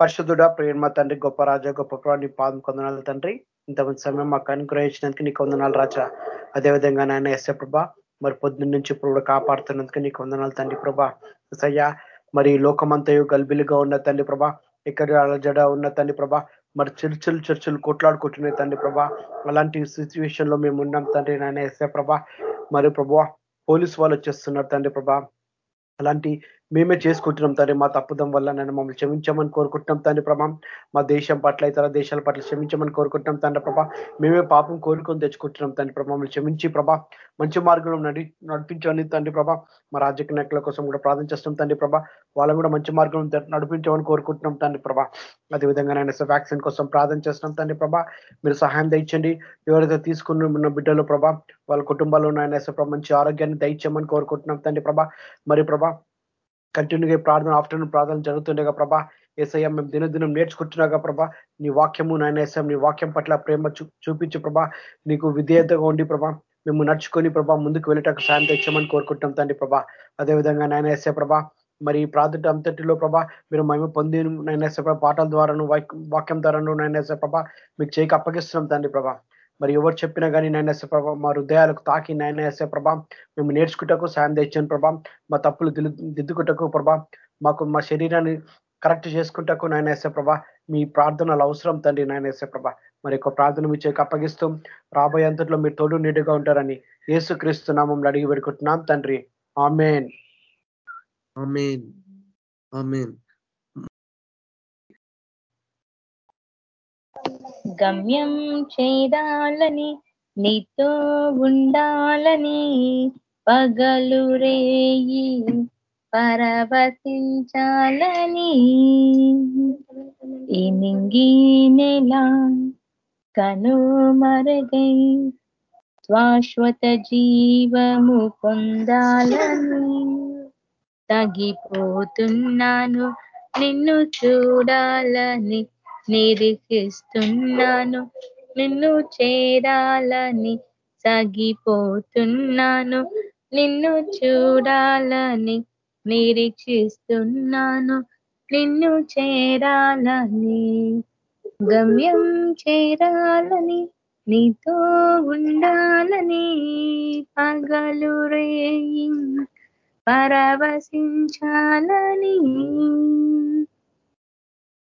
పరిశుద్ధుడ ప్రేమ తండ్రి గొప్ప రాజా గొప్ప ప్రాణి పాదం కొందనాలు తండ్రి. ఇంతమంది సమయం మాకు అనుగ్రహించినందుకు నీకు వందనాలు రాజా. అదేవిధంగా నాయన ఎస్ఏ ప్రభా మరి పొద్దున్న నుంచి ఇప్పుడు కాపాడుతున్నందుకు నీకు వందనాలు తండ్రి ప్రభా. సయ్యా మరి లోకమంతయు గల్బిలుగా ఉన్న తండ్రి ప్రభా ఇక్కడ జడ ఉన్న తండ్రి ప్రభా మరి చిరుచులు చిరుచులు కొట్లాడుకుంటున్నాయి తండ్రి ప్రభా అలాంటి సిచ్యువేషన్లో మేము ఉన్నాం తండ్రి నాయన ఎస్ఏ ప్రభా. మరి ప్రభా పోలీస్ వాళ్ళు వచ్చేస్తున్నారు తండ్రి ప్రభా. అలాంటి మేమే చేసుకుంటున్నాం తండ్రి మా తప్పుదం వల్ల నేను మమ్మల్ని క్షమించమని కోరుకుంటున్నాం తండ్రి ప్రభా. మా దేశం పట్ల ఇతర దేశాల పట్ల క్షమించమని కోరుకుంటున్నాం తండ్రి ప్రభా. మేమే పాపం కోరుకొని తెచ్చుకుంటున్నాం తండ్రి ప్రభా. మమ్మల్ని క్షమించి ప్రభా. మంచి మార్గంలో నడి నడిపించమని తండ్రి ప్రభా. మా రాజకీయ నాయకుల కోసం కూడా ప్రార్థన చేస్తున్నాం తండ్రి ప్రభా. వాళ్ళని కూడా మంచి మార్గం నడిపించమని కోరుకుంటున్నాం తండ్రి ప్రభా. అదేవిధంగా నేను వ్యాక్సిన్ కోసం ప్రార్థన చేస్తున్నాం తండ్రి ప్రభా. మీరు సహాయం దయచండి. ఎవరైతే తీసుకున్న ఉన్న బిడ్డలు ప్రభా వాళ్ళ కుటుంబాల్లో నాయన మంచి ఆరోగ్యాన్ని దయచేయమని కోరుకుంటున్నాం తండ్రి ప్రభా. మరి ప్రభా కంటిన్యూగా ప్రార్థన ఆఫ్టర్నూన్ ప్రార్థన జరుగుతుండగా ప్రభా. ఏసయ్య మేము దినదినం నేర్చుకుంటున్నాగా ప్రభా. నీ వాక్యము నాయన ఏసాం నీ వాక్యం పట్ల ప్రేమ చూపించు ప్రభా. నీకు విధేయతగా ఉండి ప్రభా. మేము నడుచుకొని ప్రభా ముందుకు వెళ్ళటకు సాయం తెచ్చామని కోరుకుంటాం తండ్రి ప్రభా. అదేవిధంగా నాయన ఏసే ప్రభా మరి ప్రార్థన అంతటిలో ప్రభా మీరు మేము పొంది నైనా పాటల ద్వారాను వాక్యం ద్వారాను నైనా ప్రభా మీకు చేయక అప్పగిస్తున్నాం తండ్రి ప్రభా. మరి ఎవరు చెప్పినా కానీ నాయన ప్రభా మా హృదయాలకు తాకి నాయన ప్రభా మేము నేర్చుకుంటకు సాయం తెచ్చాను ప్రభా మా తప్పులు దిద్దుకుంటకు ప్రభా మాకు మా శరీరాన్ని కరెక్ట్ చేసుకుంటకు నాయన ప్రభా మీ ప్రార్థనలు అవసరం తండ్రి నాయన ప్రభా. మరి యొక్క ప్రార్థన మీ చేకి అప్పగిస్తూ రాబోయే అంతట్లో మీరు తోడు నీటుగా ఉంటారని ఏసు క్రీస్తు అడిగి పెడుకుంటున్నాం తండ్రి. ఆమెన్. ఆమెన్. గమ్యం చేరాలని నీతో ఉండాలని పగలు రేయి పరవశించాలని. నెలా కను మరగై శాశ్వత జీవము పొందాలని. తగిపోతున్నాను నిన్ను చూడాలని నిరీక్షిస్తున్నాను. నిన్ను చేరాలని సాగిపోతున్నాను. నిన్ను చూడాలని నిరీక్షిస్తున్నాను. నిన్ను చేరాలని గమ్యం చేరాలని నీతో ఉండాలని పగలు రేయి పరవశించాలని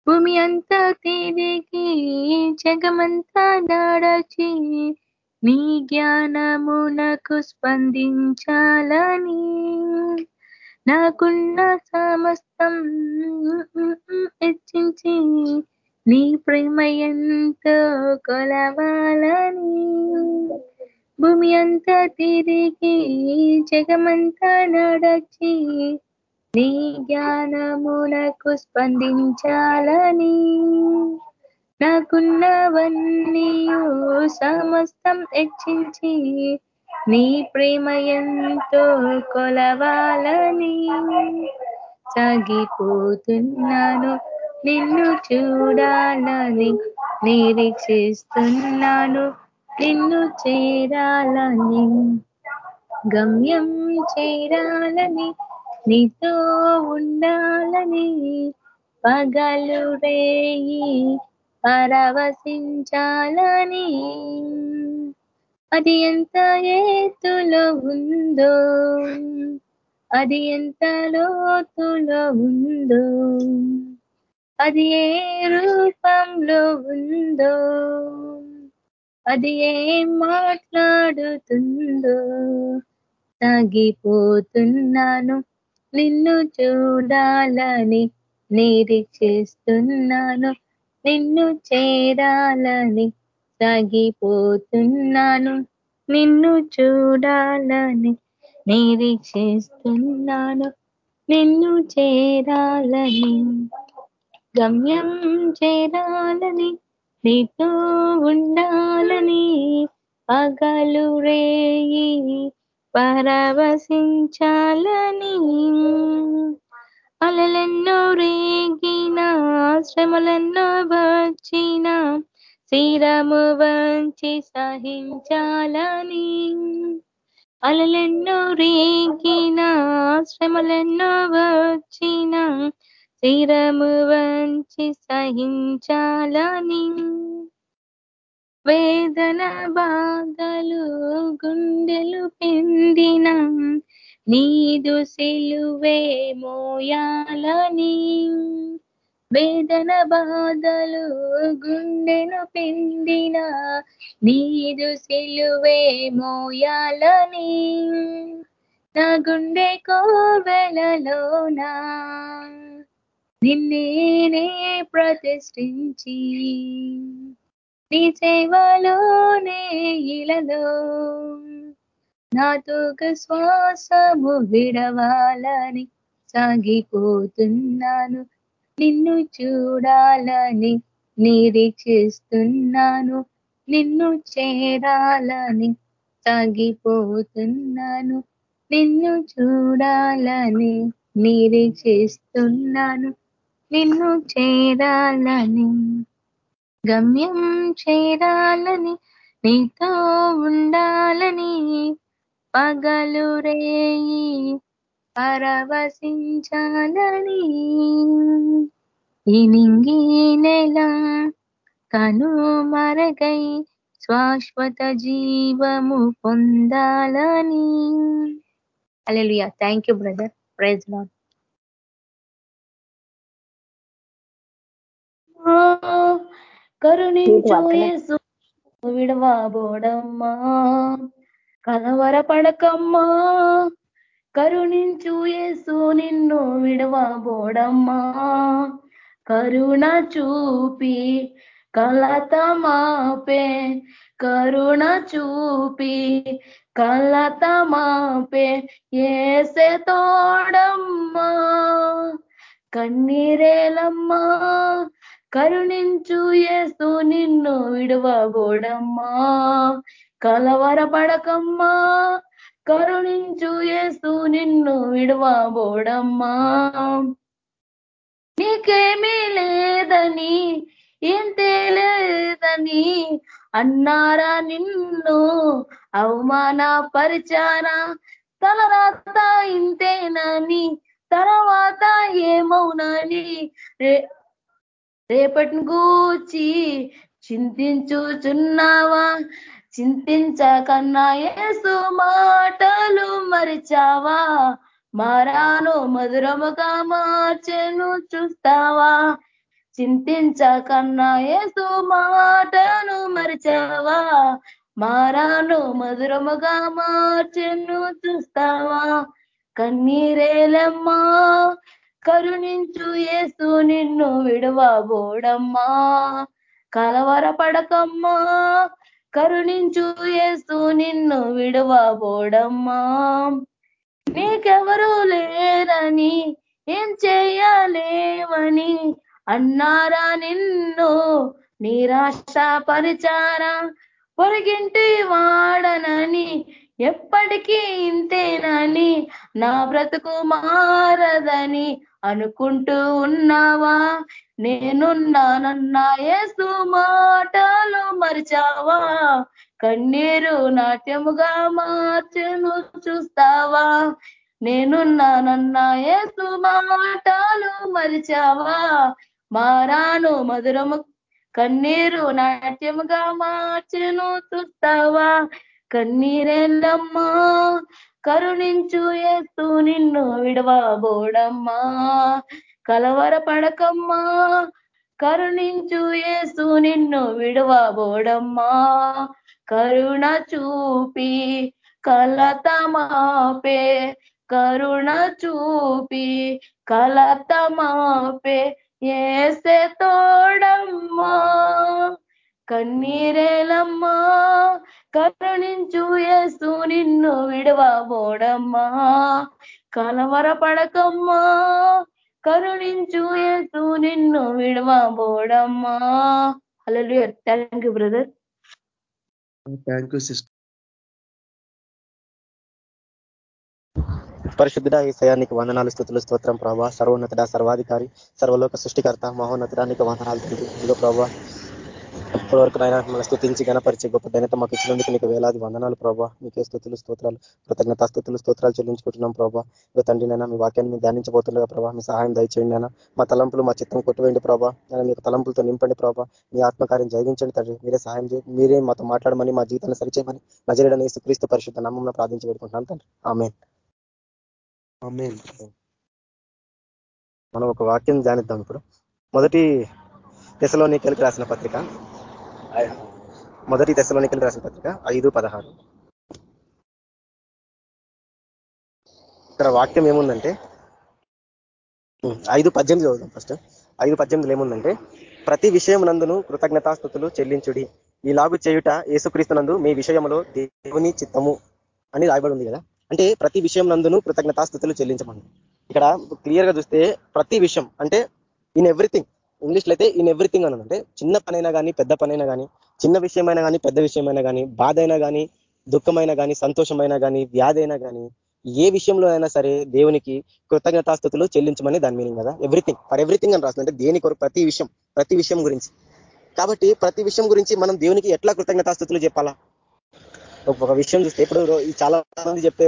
భూమి అంతా తిరిగి జగమంతా నడచి నీ జ్ఞానమునకు స్పందించాలని. నాకున్న సమస్తం హెచ్చించి నీ ప్రేమ ఎంతో కొలవాలని. భూమి అంతా తిరిగి జగమంతా నడచి నీ జ్ఞానమునకు స్పందించాలని నాకున్నవన్నీ సమస్తం హెచ్చించి నీ ప్రేమ ఎంతో కొలవాలని సాగిపోతున్నాను. నిన్ను చూడాలని నిరీక్షిస్తున్నాను. నిన్ను చేరాలని గమ్యం చేరాలని నీతో ఉండాలని పగలు రేయి పరవశించాలని. అది ఎంత ఏతులో ఉందో అది ఎంత లోతులో ఉందో అది ఏ రూపంలో ఉందో అది ఏం మాట్లాడుతుందో తగిపోతున్నాను నిన్ను చూడాలని నిరీక్షిస్తున్నాను నిన్ను చేరాలని సాగిపోతున్నాను. నిన్ను చూడాలని నిరీక్షిస్తున్నాను నిన్ను చేరాలని గమ్యం చేరాలని నీతో ఉండాలని పగలు రేయి పరవశించాలని అలలెన్నో రేగిన శ్రమలెన్నో వచ్చిన శ్రీరము వంచి సహించాలని అలలెన్నో రేగిన శ్రమలెన్నో వచ్చిన శిరము వంచి సహించాలని వేదన బాధలు గుండెలు పిండిన నీదు సిలువే మోయాలని. వేదన బాధలు గుండెను పిండిన నీదు సిలువే మోయాలని. నా గుండె కోవెలలోనా? నిన్నేనే ప్రతిష్ఠించి నీ సేవలోనే ఇలలో. నాతోక శ్వాసము విడవాలని సాగిపోతున్నాను. నిన్ను చూడాలని నిరీక్షిస్తున్నాను. నిన్ను చేరాలని సాగిపోతున్నాను. నిన్ను చూడాలని నిరీక్షిస్తున్నాను. నిన్ను చేరాలని గమ్యం చేరాలని నీతో ఉండాలని పగలు రేయి పరవశించాలని. ఇనింగి నెల కను మరగై శాశ్వత జీవము పొందాలని. Hallelujah thank you brother. Praise Lord. కరుణించు యేసు విడవబోడమ్మా కలవరపడకమ్మా కరుణించు యేసు నిన్ను విడవబోడమ్మా కరుణ చూపి కలత మాపే. కరుణ చూపి కలత మాపే. ఏసే తోడమ్మా. కన్నీరేలమ్మా. కరుణించు ఏసు నిన్ను విడవబోడమ్మా కలవరపడకమ్మా. కరుణించు ఏసు నిన్ను విడవబోడమ్మా నీకేమీ లేదని ఏం లేదని అన్నారా నిన్ను అవమాన పరిచారా తలరాత ఇంతేనని తర్వాత ఏమవునని రేపటిని గూచి చింతించుచున్నావా? చింతించకన్నా ఏసు మాటలు మరిచావా? మారాను మధురముగా మార్చెను చూస్తావా? చింతించకన్నా ఏసు మాటను మరిచావా? మారాను మధురముగా మార్చెను చూస్తావా? కన్నీరేలమ్మా కరుణించు యేసు నిన్ను విడవబోడమ్మా. కలవరపడకమ్మా. కరుణించు ఏసు నిన్ను విడవబోడమ్మా. నీకెవరు లేరని ఏం చేయలేవని అన్నారా నిన్ను నిరాశ పరిచారా పొరిగింటి వాడనని ఎప్పటికీ ఇంతేనని నా బ్రతుకు మారదని అనుకుంటూ ఉన్నావా? నేనున్నానన్నా యేసు మాటలు మరిచావా? కన్నీరు నాట్యముగా మార్చెను చూస్తావా? నేనున్నానన్నా యేసు మాటలు మరిచావా? మారాను మధురము కన్నీరు నాట్యముగా మార్చెను చూస్తావా? కన్నీరేళ్ళమ్మా కరుణించు ఎత్తు నిన్ను విడవబోడమ్మా కలవరపడకమ్మా కరుణించు ఏసు నిన్ను విడవబోడమ్మా కరుణ చూపి కలత మాపే కరుణ చూపి కలత మాపే ఏసే తోడమ్మా. కన్నీరేలమ్మా కరుణించు యేసు నిన్ను విడవబోడమ్మా. కలవరపడకమ్మా కరుణించు యేసు నిన్ను విడవబోడమ్మా. Hello thank you brother thank you sister పరిశుద్ధుడ ఈ సయానికి వందనాలు స్థుతులు స్తోత్రం ప్రభా. సర్వోన్నతుడ సర్వాధికారి సర్వలోక సృష్టికర్త మహోన్నతుడానికి వందనాలు ఇదిగో ప్రభా ఇప్పటి వరకు నాయన మన స్థుతించి గణపరిచే గొప్ప ఘనత మాకు ఇచ్చినందుకు నీకు వేలాది వందనాలు ప్రభావ మీకే స్థుతులు స్తోత్రాలు కృతజ్ఞత స్థుతులు స్తోత్రాలు చెల్లించుకుంటున్నాం ప్రభావ ఇక తండ్రి నైనా మీ వాక్యాన్ని మీరు ధ్యానించబోతుండగా ప్రభావ మీ సహాయం దయచేయండి అయినా మా తలంపులు మా చిత్తం కొట్టువేయండి ప్రభావ నేను మీకు తలంపులతో నింపండి ప్రభావ మీ ఆత్మకార్యం జరిగించండి తండ్రి. మీరే సహాయం చేయండి మీరే మాతో మాట్లాడమని మా జీవితాన్ని సరిచేయమని నజరేడని క్రీస్తు పరిశుద్ధ నామంలో ప్రార్థించి పెట్టుకుంటున్నాను తండ్రి. ఆమె మనం ఒక వాక్యం ధ్యానిద్దాం ఇప్పుడు. మొదటి దశలోనికలకి రాసిన పత్రిక. మొదటి దశలోనికలు రాసిన పత్రిక ఐదు పదహారు. ఇక్కడ వాక్యం ఏముందంటే ఐదు పద్దెనిమిది చదువుదాం ఫస్ట్ ఐదు పద్దెనిమిదిలో ఏముందంటే ప్రతి విషయం నందును కృతజ్ఞతాస్థుతులు చెల్లించుడి ఈలాగు చేయుట యేసుక్రీస్తునందు మీ విషయంలో దేవుని చిత్తము అని రాయబడి ఉంది కదా. అంటే ప్రతి విషయం నందును కృతజ్ఞతాస్థుతులు చెల్లించమని. ఇక్కడ క్లియర్గా చూస్తే ప్రతి విషయం అంటే ఇన్ ఎవ్రీథింగ్ ఇంగ్లీష్లో అయితే ఇన్ ఎవ్రీథింగ్ అని అంటే చిన్న పనైనా కానీ పెద్ద పనైనా కానీ చిన్న విషయమైనా కానీ పెద్ద విషయమైనా కానీ బాధ అయినా కానీ దుఃఖమైనా కానీ సంతోషమైనా కానీ వ్యాధి అయినా కానీ ఏ విషయంలో అయినా సరే దేవునికి కృతజ్ఞతాస్థుతులు చెల్లించమని దాని మీనింగ్ కదా. ఎవ్రీథింగ్ ఫర్ ఎవ్రీథింగ్ అని రాస్తుంది అంటే దేని కొరకు? ప్రతి విషయం ప్రతి విషయం గురించి. కాబట్టి ప్రతి విషయం గురించి మనం దేవునికి ఎట్లా కృతజ్ఞతాస్థుతులు చెప్పాలా? ఒక విషయం చూస్తే ఇప్పుడు చాలా మంది చెప్పే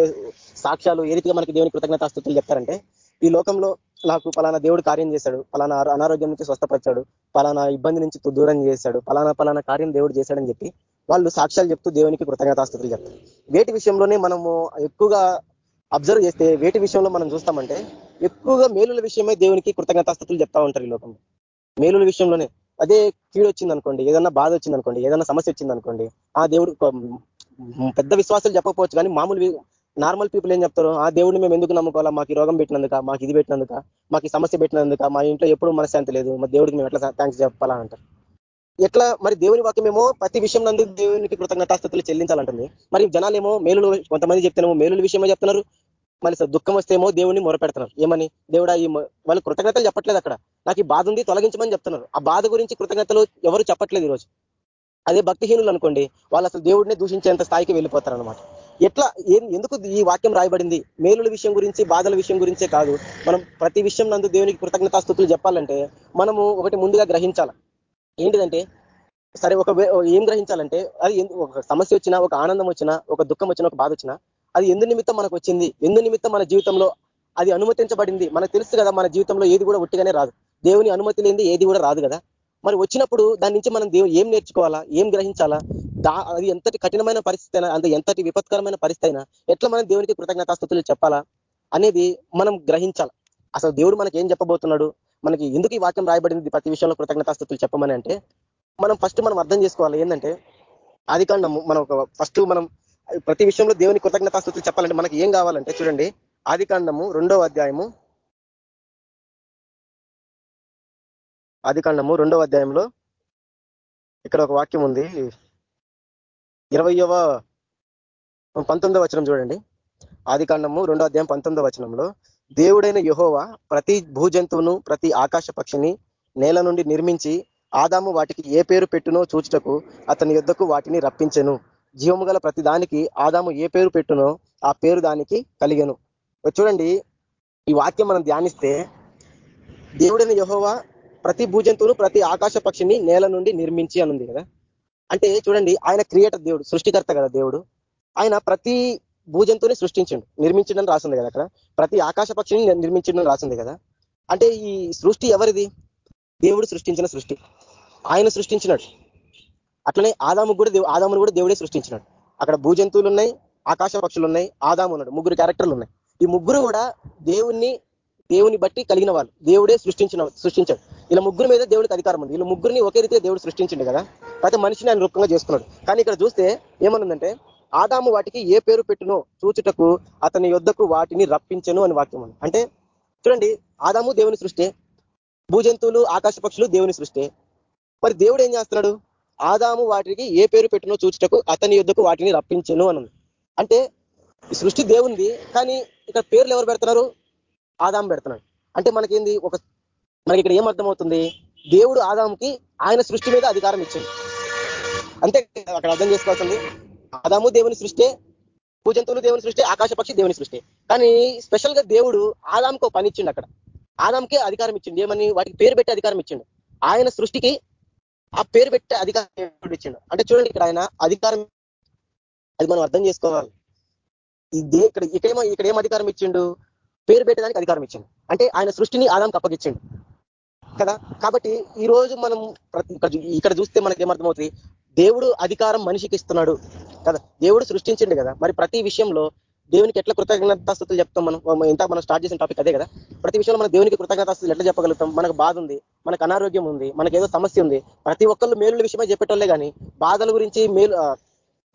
సాక్ష్యాలు ఏ రీతిగా మనకి దేవుని కృతజ్ఞతాస్థుతులు చెప్తారంటే ఈ లోకంలో నాకు పలానా దేవుడు కార్యం చేశాడు పలానా అనారోగ్యం నుంచి స్వస్థపరిచాడు పలానా ఇబ్బంది నుంచి దూరం చేశాడు పలానా పలానా కార్యం దేవుడు చేశాడని చెప్పి వాళ్ళు సాక్ష్యాలు చెప్తూ దేవునికి కృతజ్ఞతాస్థుతులు చెప్తారు. వేటి విషయంలోనే మనము ఎక్కువగా అబ్జర్వ్ చేస్తే వేటి విషయంలో మనం చూస్తామంటే ఎక్కువగా మేలుల విషయమే దేవునికి కృతజ్ఞతాస్థుతులు చెప్తా ఉంటారు ఈ లోకంలో. మేలుల విషయంలోనే. అదే కీడు వచ్చింది అనుకోండి ఏదన్నా బాధ వచ్చింది అనుకోండి ఏదన్నా సమస్య వచ్చింది అనుకోండి ఆ దేవుడు పెద్ద విశ్వాసాలు చెప్పకపోవచ్చు కానీ మామూలు నార్మల్ పీపుల్ ఏం చెప్తారు? ఆ దేవుడిని మేము ఎందుకు నమ్ముకోవాలా? మాకు రోగం పెట్టినందుక మాకు ఇది పెట్టినందుక మాకు సమస్య పెట్టినందుక మా ఇంట్లో ఎప్పుడు మనశ్శాంతి లేదు. మా దేవుడికి మేము ఎట్లా థ్యాంక్స్ చెప్పాలా అంటారు? ఎట్లా మరి దేవుని వాక్యమేమో ప్రతి విషయం నందు దేవునికి కృతజ్ఞతాస్థుతులు చెల్లించాలంటుంది. మరి జనాలేమో మేలులు కొంతమంది చెప్తేనేమో మేలుల విషయమే చెప్తున్నారు. మళ్ళీ దుఃఖం వస్తేమో దేవుని మొరపెడుతున్నారు. ఏమని? దేవుడా ఈ వాళ్ళు కృతజ్ఞతలు చెప్పట్లేదు అక్కడ. నాకు ఈ బాధ ఉంది తొలగించమని చెప్తున్నారు. ఆ బాధ గురించి కృతజ్ఞతలు ఎవరు చెప్పట్లేదు ఈరోజు. అదే భక్తిహీనులు అనుకోండి వాళ్ళు అసలు దేవుడిని దూషించేంత స్థాయికి వెళ్ళిపోతారు ఎట్లా ఎట్లా ఎందుకు ఈ వాక్యం రాయబడింది? మేలుల విషయం గురించి బాధల విషయం గురించే కాదు. మనం ప్రతి విషయం నందు దేవునికి కృతజ్ఞతాస్థుతులు చెప్పాలంటే మనము ఒకటి ముందుగా గ్రహించాల. ఏంటిదంటే సరే ఒక ఏం గ్రహించాలంటే అది ఒక సమస్య వచ్చినా ఒక ఆనందం వచ్చినా ఒక దుఃఖం వచ్చినా ఒక బాధ వచ్చినా అది ఎందు నిమిత్తం మనకు వచ్చింది? ఎందు నిమిత్తం మన జీవితంలో అది అనుమతించబడింది? మనకు తెలుసు కదా మన జీవితంలో ఏది కూడా ఒట్టిగానే రాదు. దేవుని అనుమతి లేనిది ఏది కూడా రాదు కదా. మరి వచ్చినప్పుడు దాని నుంచి మనం దేవు ఏం నేర్చుకోవాలా? ఏం గ్రహించాలా? దా అది ఎంతటి కఠినమైన పరిస్థితి అయినా అంత ఎంతటి విపత్కరమైన పరిస్థితి అయినా ఎట్లా మనం దేవునికి కృతజ్ఞతాస్థుతులు చెప్పాలా అనేది మనం గ్రహించాలి. అసలు దేవుడు మనకి ఏం చెప్పబోతున్నాడు? మనకి ఎందుకు ఈ వాక్యం రాయబడింది? ప్రతి విషయంలో కృతజ్ఞతాస్థుతులు చెప్పమని అంటే మనం ఫస్ట్ మనం అర్థం చేసుకోవాలి ఏంటంటే అది కాండము మనం ఒక ఫస్ట్ మనం ప్రతి విషయంలో దేవుని కృతజ్ఞతాస్థుతులు చెప్పాలంటే మనకి ఏం కావాలంటే చూడండి ఆది కాండము రెండవ అధ్యాయము ఆది కాండము రెండవ అధ్యాయంలో ఇక్కడ ఒక వాక్యం ఉంది. ఇరవయవ పంతొమ్మిదవ వచనం చూడండి. ఆది కాండము రెండో అధ్యాయం పంతొమ్మిదవ వచనంలో దేవుడైన యహోవా ప్రతి భూజంతువును ప్రతి ఆకాశ పక్షిని నేల నుండి నిర్మించి ఆదాము వాటికి ఏ పేరు పెట్టునో చూచుటకు అతని యుద్ధకు వాటిని రప్పించెను. జీవము గల ప్రతి దానికి ఆదాము ఏ పేరు పెట్టునో ఆ పేరు దానికి కలిగను. చూడండి ఈ వాక్యం మనం ధ్యానిస్తే దేవుడైన యహోవా ప్రతి భూజంతువును ప్రతి ఆకాశ పక్షిని నేల నుండి నిర్మించి అనుంది కదా. అంటే చూడండి ఆయన క్రియేటర్ దేవుడు సృష్టికర్త కదా దేవుడు. ఆయన ప్రతి భూజంతుని సృష్టించండు నిర్మించడం రాసింది కదా అక్కడ. ప్రతి ఆకాశ పక్షిని నిర్మించడం రాసింది కదా. అంటే ఈ సృష్టి ఎవరిది? దేవుడు సృష్టించిన సృష్టి. ఆయన సృష్టించినాడు. అట్లనే ఆదాము కూడా ఆదామును కూడా దేవుడే సృష్టించినాడు. అక్కడ భూజంతువులు ఉన్నాయి ఆకాశ పక్షులు ఉన్నాయి ఆదాము ఉన్నాడు. ముగ్గురు క్యారెక్టర్లు ఉన్నాయి. ఈ ముగ్గురు కూడా దేవుణ్ణి దేవుని బట్టి కలిగిన వాళ్ళు. దేవుడే సృష్టించిన సృష్టించాడు. ఇలా ముగ్గురు మీద దేవుడికి అధికారం ఉంది. వీళ్ళు ముగ్గురిని ఒకే రీతిగా దేవుడు సృష్టించిండు కదా? ప్రతి మనిషిని ఆయన రూపంగా చేసుకున్నాడు. కానీ ఇక్కడ చూస్తే ఏమనుందంటే ఆదాము వాటికి ఏ పేరు పెట్టునో చూచుటకు అతని యొద్దకు వాటిని రప్పించను అని వాక్యం ఉంది. అంటే చూడండి ఆదాము దేవుని సృష్టి భూజంతువులు ఆకాశ పక్షులు దేవుని సృష్టి. మరి దేవుడు ఏం చేస్తున్నాడు? ఆదాము వాటికి ఏ పేరు పెట్టునో చూచుటకు అతని యుద్ధకు వాటిని రప్పించను అని అంటే సృష్టి దేవుంది కానీ ఇక్కడ పేర్లు ఎవరు పెడుతున్నారు? ఆదాం పెడుతున్నాడు. అంటే మనకేంది? ఒక మనకి ఇక్కడ ఏం అర్థమవుతుంది? దేవుడు ఆదాముకి ఆయన సృష్టి మీద అధికారం ఇచ్చింది అంతే అక్కడ అర్థం చేసుకోవాల్సింది. ఆదాము దేవుని సృష్టి భూజంతువులు దేవుని సృష్టి ఆకాశ పక్షి దేవుని సృష్టి. కానీ స్పెషల్గా దేవుడు ఆదాంకి ఒక పని ఇచ్చిండు అక్కడ. ఆదాంకే అధికారం ఇచ్చిండు. ఏమని? వాటికి పేరు పెట్టి అధికారం ఇచ్చిండు. ఆయన సృష్టికి ఆ పేరు పెట్టే అధికారం ఇచ్చిండు. అంటే చూడండి ఇక్కడ ఆయన అధికారం అది మనం అర్థం చేసుకోవాలి. ఇది ఇక్కడ ఇక్కడేమో ఇక్కడ ఏం అధికారం ఇచ్చిండు? పేరు పెట్టడానికి అధికారం ఇచ్చింది అంటే ఆయన సృష్టిని ఆదాం అప్పగించిండు కదా? కాబట్టి ఈ రోజు మనం ఇక్కడ చూస్తే మనకి ఏమర్థమవుతుంది? దేవుడు అధికారం మనిషికి ఇస్తున్నాడు. కదా? దేవుడు సృష్టించిండు కదా? మరి ప్రతి విషయంలో దేవునికి ఎట్లా కృతజ్ఞతాస్తుతులు చెప్తాం మనం? ఇంత మనం స్టార్ట్ చేసిన టాపిక్ అదే కదా? ప్రతి విషయంలో మన దేవునికి కృతజ్ఞతాస్తులు ఎట్లా చెప్పగలుగుతాం? మనకు బాధ ఉంది మనకు అనారోగ్యం ఉంది మనకు ఏదో సమస్య ఉంది. ప్రతి ఒక్కళ్ళు మేలుల విషయమే చెప్పేటోళ్ళే కానీ బాధల గురించి మేలు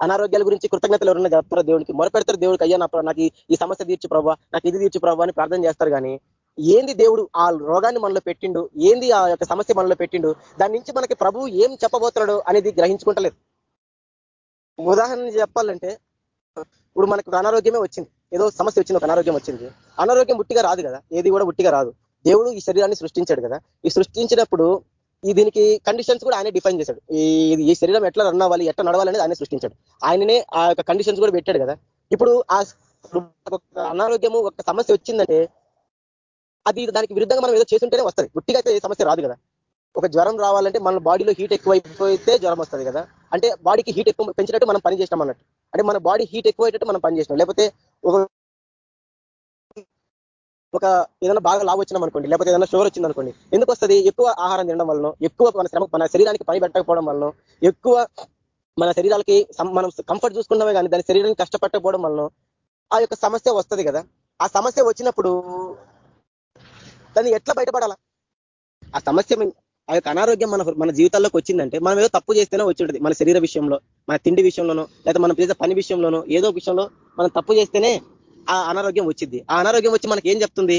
అనారోగ్యాల గురించి కృతజ్ఞతలు ఎవరైనా చెప్తారు దేవుడికి మొరపెడతారు దేవుడికి అయ్యా నాకు ఈ సమస్య తీర్చి ప్రభావ నాకు ఇది తీర్చి ప్రభావ అని ప్రార్థన చేస్తారు కానీ ఏంది దేవుడు ఆ రోగాన్ని మనలో పెట్టిండు? ఏంది ఆ యొక్క సమస్య మనలో పెట్టిండు? దాని నుంచి మనకి ప్రభు ఏం చెప్పబోతున్నాడు అనేది గ్రహించుకుంటలేదు. ఉదాహరణ చెప్పాలంటే ఇప్పుడు మనకు అనారోగ్యమే వచ్చింది. ఏదో సమస్య వచ్చింది ఒక అనారోగ్యం వచ్చింది. అనారోగ్యం ఉట్టిగా రాదు కదా ఏది కూడా ఉట్టిగా రాదు. దేవుడు ఈ శరీరాన్ని సృష్టించాడు కదా. ఈ సృష్టించినప్పుడు ఈ దీనికి కండిషన్స్ కూడా ఆయన డిఫైన్ చేశాడు. ఈ శరీరం ఎట్లా రన్ అవ్వాలి ఎట్లా నడవాలి అనేది ఆయన సృష్టించాడు. ఆయననే ఆ యొక్క కండిషన్స్ కూడా పెట్టాడు కదా. ఇప్పుడు ఆ అనారోగ్యము ఒక సమస్య వచ్చిందంటే అది దానికి విరుద్ధంగా మనం ఏదో చేస్తుంటేనే వస్తుంది. గుట్టిగా అయితే సమస్య రాదు కదా. ఒక జ్వరం రావాలంటే మన బాడీలో హీట్ ఎక్కువైపోతే జ్వరం వస్తుంది కదా. అంటే బాడీకి హీట్ ఎక్కువ పెంచినట్టు మనం పని చేసినాం అన్నట్టు. అంటే మన బాడీ హీట్ ఎక్కువైనట్టు మనం పని చేసినాం లేకపోతే ఒక ఒక ఏదైనా బాగా లావు వచ్చినాం అనుకోండి లేకపోతే ఏదైనా షుగర్ వచ్చింది అనుకోండి ఎందుకు వస్తుంది? ఎక్కువ ఆహారం తినడం వలన ఎక్కువ మన శ్రమ మన శరీరానికి పని పెట్టకపోవడం వలన ఎక్కువ మన శరీరాలకి మనం కంఫర్ట్ చూసుకున్నామే కానీ దాని శరీరానికి కష్టపడకపోవడం వలన ఆ యొక్క సమస్య వస్తుంది కదా. ఆ సమస్య వచ్చినప్పుడు దాన్ని ఎట్లా బయటపడాలా? ఆ సమస్య ఆ యొక్క అనారోగ్యం మన మన జీవితాల్లోకి వచ్చిందంటే మనం ఏదో తప్పు చేస్తేనే వచ్చి మన శరీర విషయంలో మన తిండి విషయంలోనో లేదా మనం చేసే పని విషయంలోనో ఏదో విషయంలో మనం తప్పు చేస్తేనే ఆ అనారోగ్యం వచ్చింది. ఆ అనారోగ్యం వచ్చి మనకి ఏం చెప్తుంది?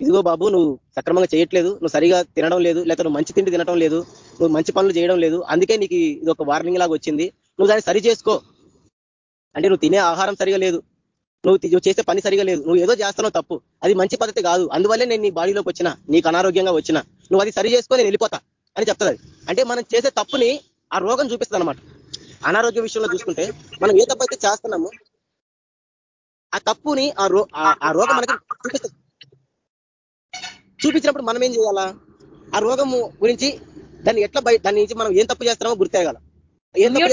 ఇదిగో బాబు నువ్వు సక్రమంగా చేయట్లేదు. నువ్వు సరిగా తినడం లేదు. లేకపోతే నువ్వు మంచి తిండి తినడం లేదు. నువ్వు మంచి పనులు చేయడం లేదు. అందుకే నీకు ఇది ఒక వార్నింగ్ లాగా వచ్చింది. నువ్వు దాన్ని సరి చేసుకో. అంటే నువ్వు తినే ఆహారం సరిగా లేదు. నువ్వు చేసే పని సరిగా లేదు. నువ్వు ఏదో చేస్తున్నావు తప్పు. అది మంచి పద్ధతి కాదు. అందువల్లే నేను నీ బాడీలోకి వచ్చిన. నీకు అనారోగ్యంగా వచ్చిన. నువ్వు అది సరి చేసుకొని నేను వెళ్ళిపోతా అని చెప్తుంది. అంటే మనం చేసే తప్పుని ఆ రోగం చూపిస్తుంది అనమాట అనారోగ్య విషయంలో చూసుకుంటే మనం ఏ తప్పు అయితే చేస్తున్నాము ఆ తప్పుని ఆ రో ఆ రోగం మనకి చూపిస్తుంది. చూపించినప్పుడు మనం ఏం చేయాలా? ఆ రోగము గురించి దాన్ని ఎట్లా బయట దాని నుంచి మనం ఏం తప్పు చేస్తున్నామో గుర్తేగాల ఏం తప్పు